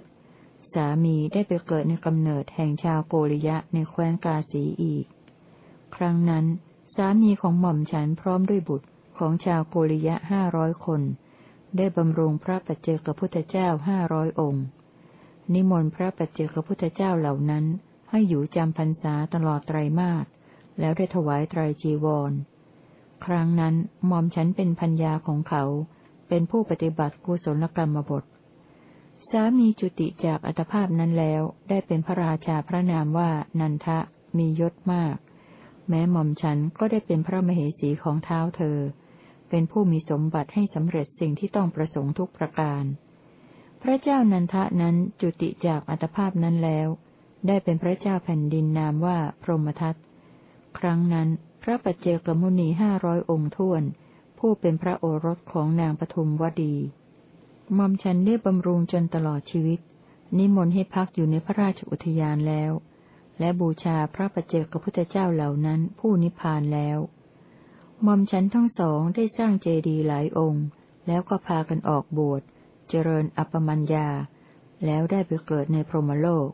สามีได้ไปเกิดในกำเนิดแห่งชาวโกริยะในแคว้นกาสีอีก ครั้งนั้น สามีของหม่อมฉันพร้อมด้วยบุตรของชาวโกริยะห้าร้อยคน ได้บำรุงพระปัจเจกพุทธเจ้าห้าร้อยองค์ นิมนต์พระปัจเจกพุทธเจ้าเหล่านั้น ให้อยู่จำพรรษาตลอดไตรมาสแล้วได้ถวายไตรจีวร ครั้งนั้นหม่อมฉันเป็นพัญญาของเขา เป็นผู้ปฏิบัติกุศลกรรมบท สามีจุติจากอัตภาพนั้นแล้ว ได้เป็นพระราชาพระนามว่านันทะ มียศมาก แม้หม่อมฉันก็ได้เป็นพระมเหสีของเท้าเธอ เป็นผู้มีสมบัติให้สำเร็จสิ่งที่ต้องประสงค์ทุกประการ พระเจ้านันทะนั้นจุติจากอัตภาพนั้นแล้ว ได้เป็นพระเจ้าแผ่นดินนามว่าพรหมทัตครั้งนั้น พระปัจเจกมุนีห้าร้อยองค์ท่วน ผู้เป็นพระโอรสของนางปทุมวดี มอมฉันได้บำรุงจนตลอดชีวิต นิมนต์ให้พักอยู่ในพระราชอุทยานแล้ว และบูชาพระปัจเจกพระพุทธเจ้าเหล่านั้นผู้นิพพานแล้วมอมฉันทั้งสองได้สร้างเจดีย์หลายองค์ แล้วก็พากันออกบวชเจริญอัปมัญญา แล้วได้ไปเกิดในพรหมโลก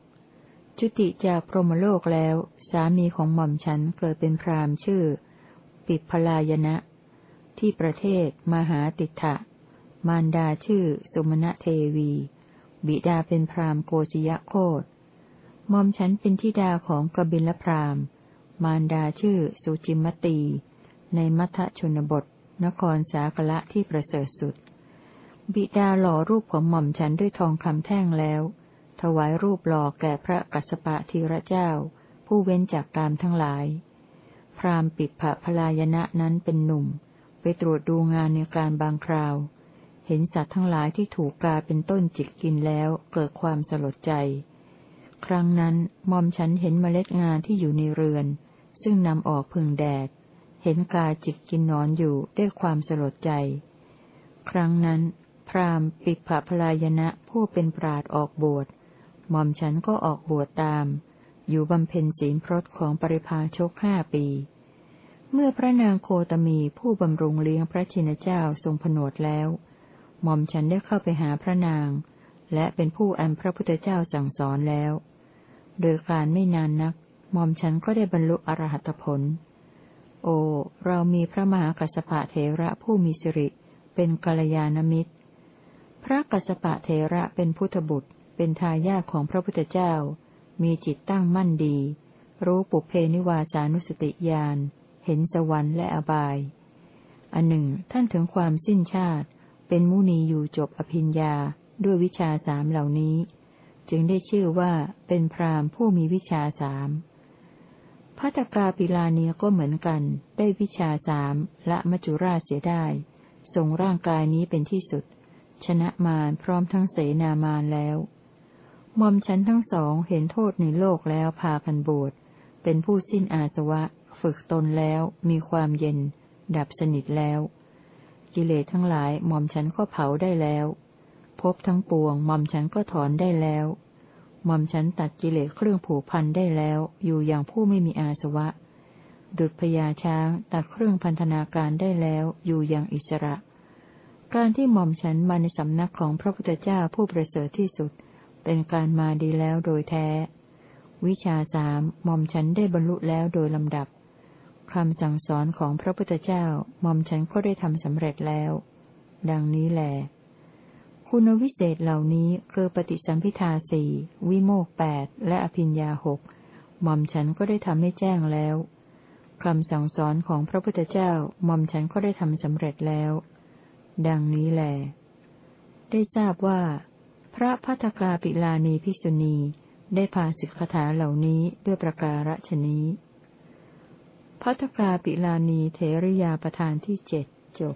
จุติจากพรหมโลกแล้ว สามีของหม่อมฉันเกิดเป็นพราหมณ์ชื่อ ปิพลายนะ ที่ประเทศมหาติถะ มารดาชื่อ สุมาณเทวี บิดาเป็นพรามโกศยโคตมอมฉันเป็นทิดาของกบิลพรามมารดาชื่อ สุจิมตี ในมัทชนบท นครสากละที่ประเสริฐสุด บิดาหล่อรูปของหม่อมฉันด้วยทองคำแท่งแล้ว ถวายรูปหล่อแก่พระกัสปะธีระเจ้า ผู้เว้นจากกามทั้งหลาย พรามปิดผะพลายณะนั้นเป็นหนุ่ม ไปตรวจดูงานในการบางคราว เห็นสัตว์ทั้งหลายที่ถูกกาเป็นต้นจิกกินแล้วเกิดความสลดใจ ครั้งนั้นมอมฉันเห็นเมล็ดงานที่อยู่ในเรือน ซึ่งนำออกพึ่งแดด เห็นกาจิกกินนอนอยู่ด้วยความสลดใจ ครั้งนั้น พรามปิภพลายนะผู้เป็นปราดออกบวชหม่อมฉันก็ออกบวชตาม อยู่บำเพ็ญศีลพรตของปริพาชกห้าปี เมื่อพระนางโคตมีผู้บำรุงเลี้ยงพระชินเจ้าทรงผนวดแล้ว หม่อมฉันได้เข้าไปหาพระนาง และเป็นผู้อันพระพุทธเจ้าสั่งสอนแล้ว โดยการไม่นานนัก หม่อมฉันก็ได้บรรลุอรหัตผล โอ เรามีพระมหากัสปะเทระผู้มีสิริ เป็นกัลยาณมิตร พระกัสปะเทระเป็นพุทธบุตร เป็นทายาทของพระพุทธเจ้า มีจิตตั้งมั่นดี รู้ปุเพนิวาสานุสติญาณ เห็นสวรรค์และอบาย อันหนึ่งท่านถึงความสิ้นชาติ เป็นมุนีอยู่จบอภิญญาด้วยวิชาสามเหล่านี้ จึงได้ชื่อว่าเป็นพรามผู้มีวิชาสามพัตกาปิลาเนียก็เหมือนกัน ได้วิชาสามละมัจจุราชเสียได้ทรงร่างกายนี้เป็นที่สุด ชนะมารพร้อมทั้งเสนามารแล้วมอมฉันทั้งสองเห็นโทษในโลกแล้วพากันบวชเป็นผู้สิ้นอาสวะ ฝึกตนแล้ว มีความเย็น ดับสนิทแล้ว กิเลสทั้งหลายหม่อมฉันก็เผาได้แล้วพบทั้งปวงหม่อมฉันก็ถอนได้แล้วหม่อมฉันตัดกิเลสเครื่องผูกพันได้แล้ว อยู่อย่างผู้ไม่มีอาสวะ ดุจพญาช้างตัดเครื่องพันธนาการได้แล้ว อยู่อย่างอิสระ การที่หม่อมฉันมาในสำนักของพระพุทธเจ้าผู้ประเสริฐที่สุด เป็นการมาดีแล้วโดยแท้ วิชาสามหม่อมฉันได้บรรลุแล้วโดยลำดับ คำสั่งสอนของพระพุทธเจ้าหม่อมฉันก็ได้ทำสำเร็จแล้ว ดังนี้แหละคุณวิเศษเหล่านี้คือปฏิสัมพิทาสี่วิโมกแปดและอภิญญาหกหม่อมฉันก็ได้ทำให้แจ้งแล้วคำสั่งสอนของพระพุทธเจ้าหม่อมฉันก็ได้ทำสำเร็จแล้ว ดังนี้แหลได้ทราบว่า พระพัทกาปิลานีภิกษุณีได้พาสิกขาเหล่านี้ด้วยประการฉนี้ พัทกาปิลานีเทริยาประธานที่เจ็ดจบ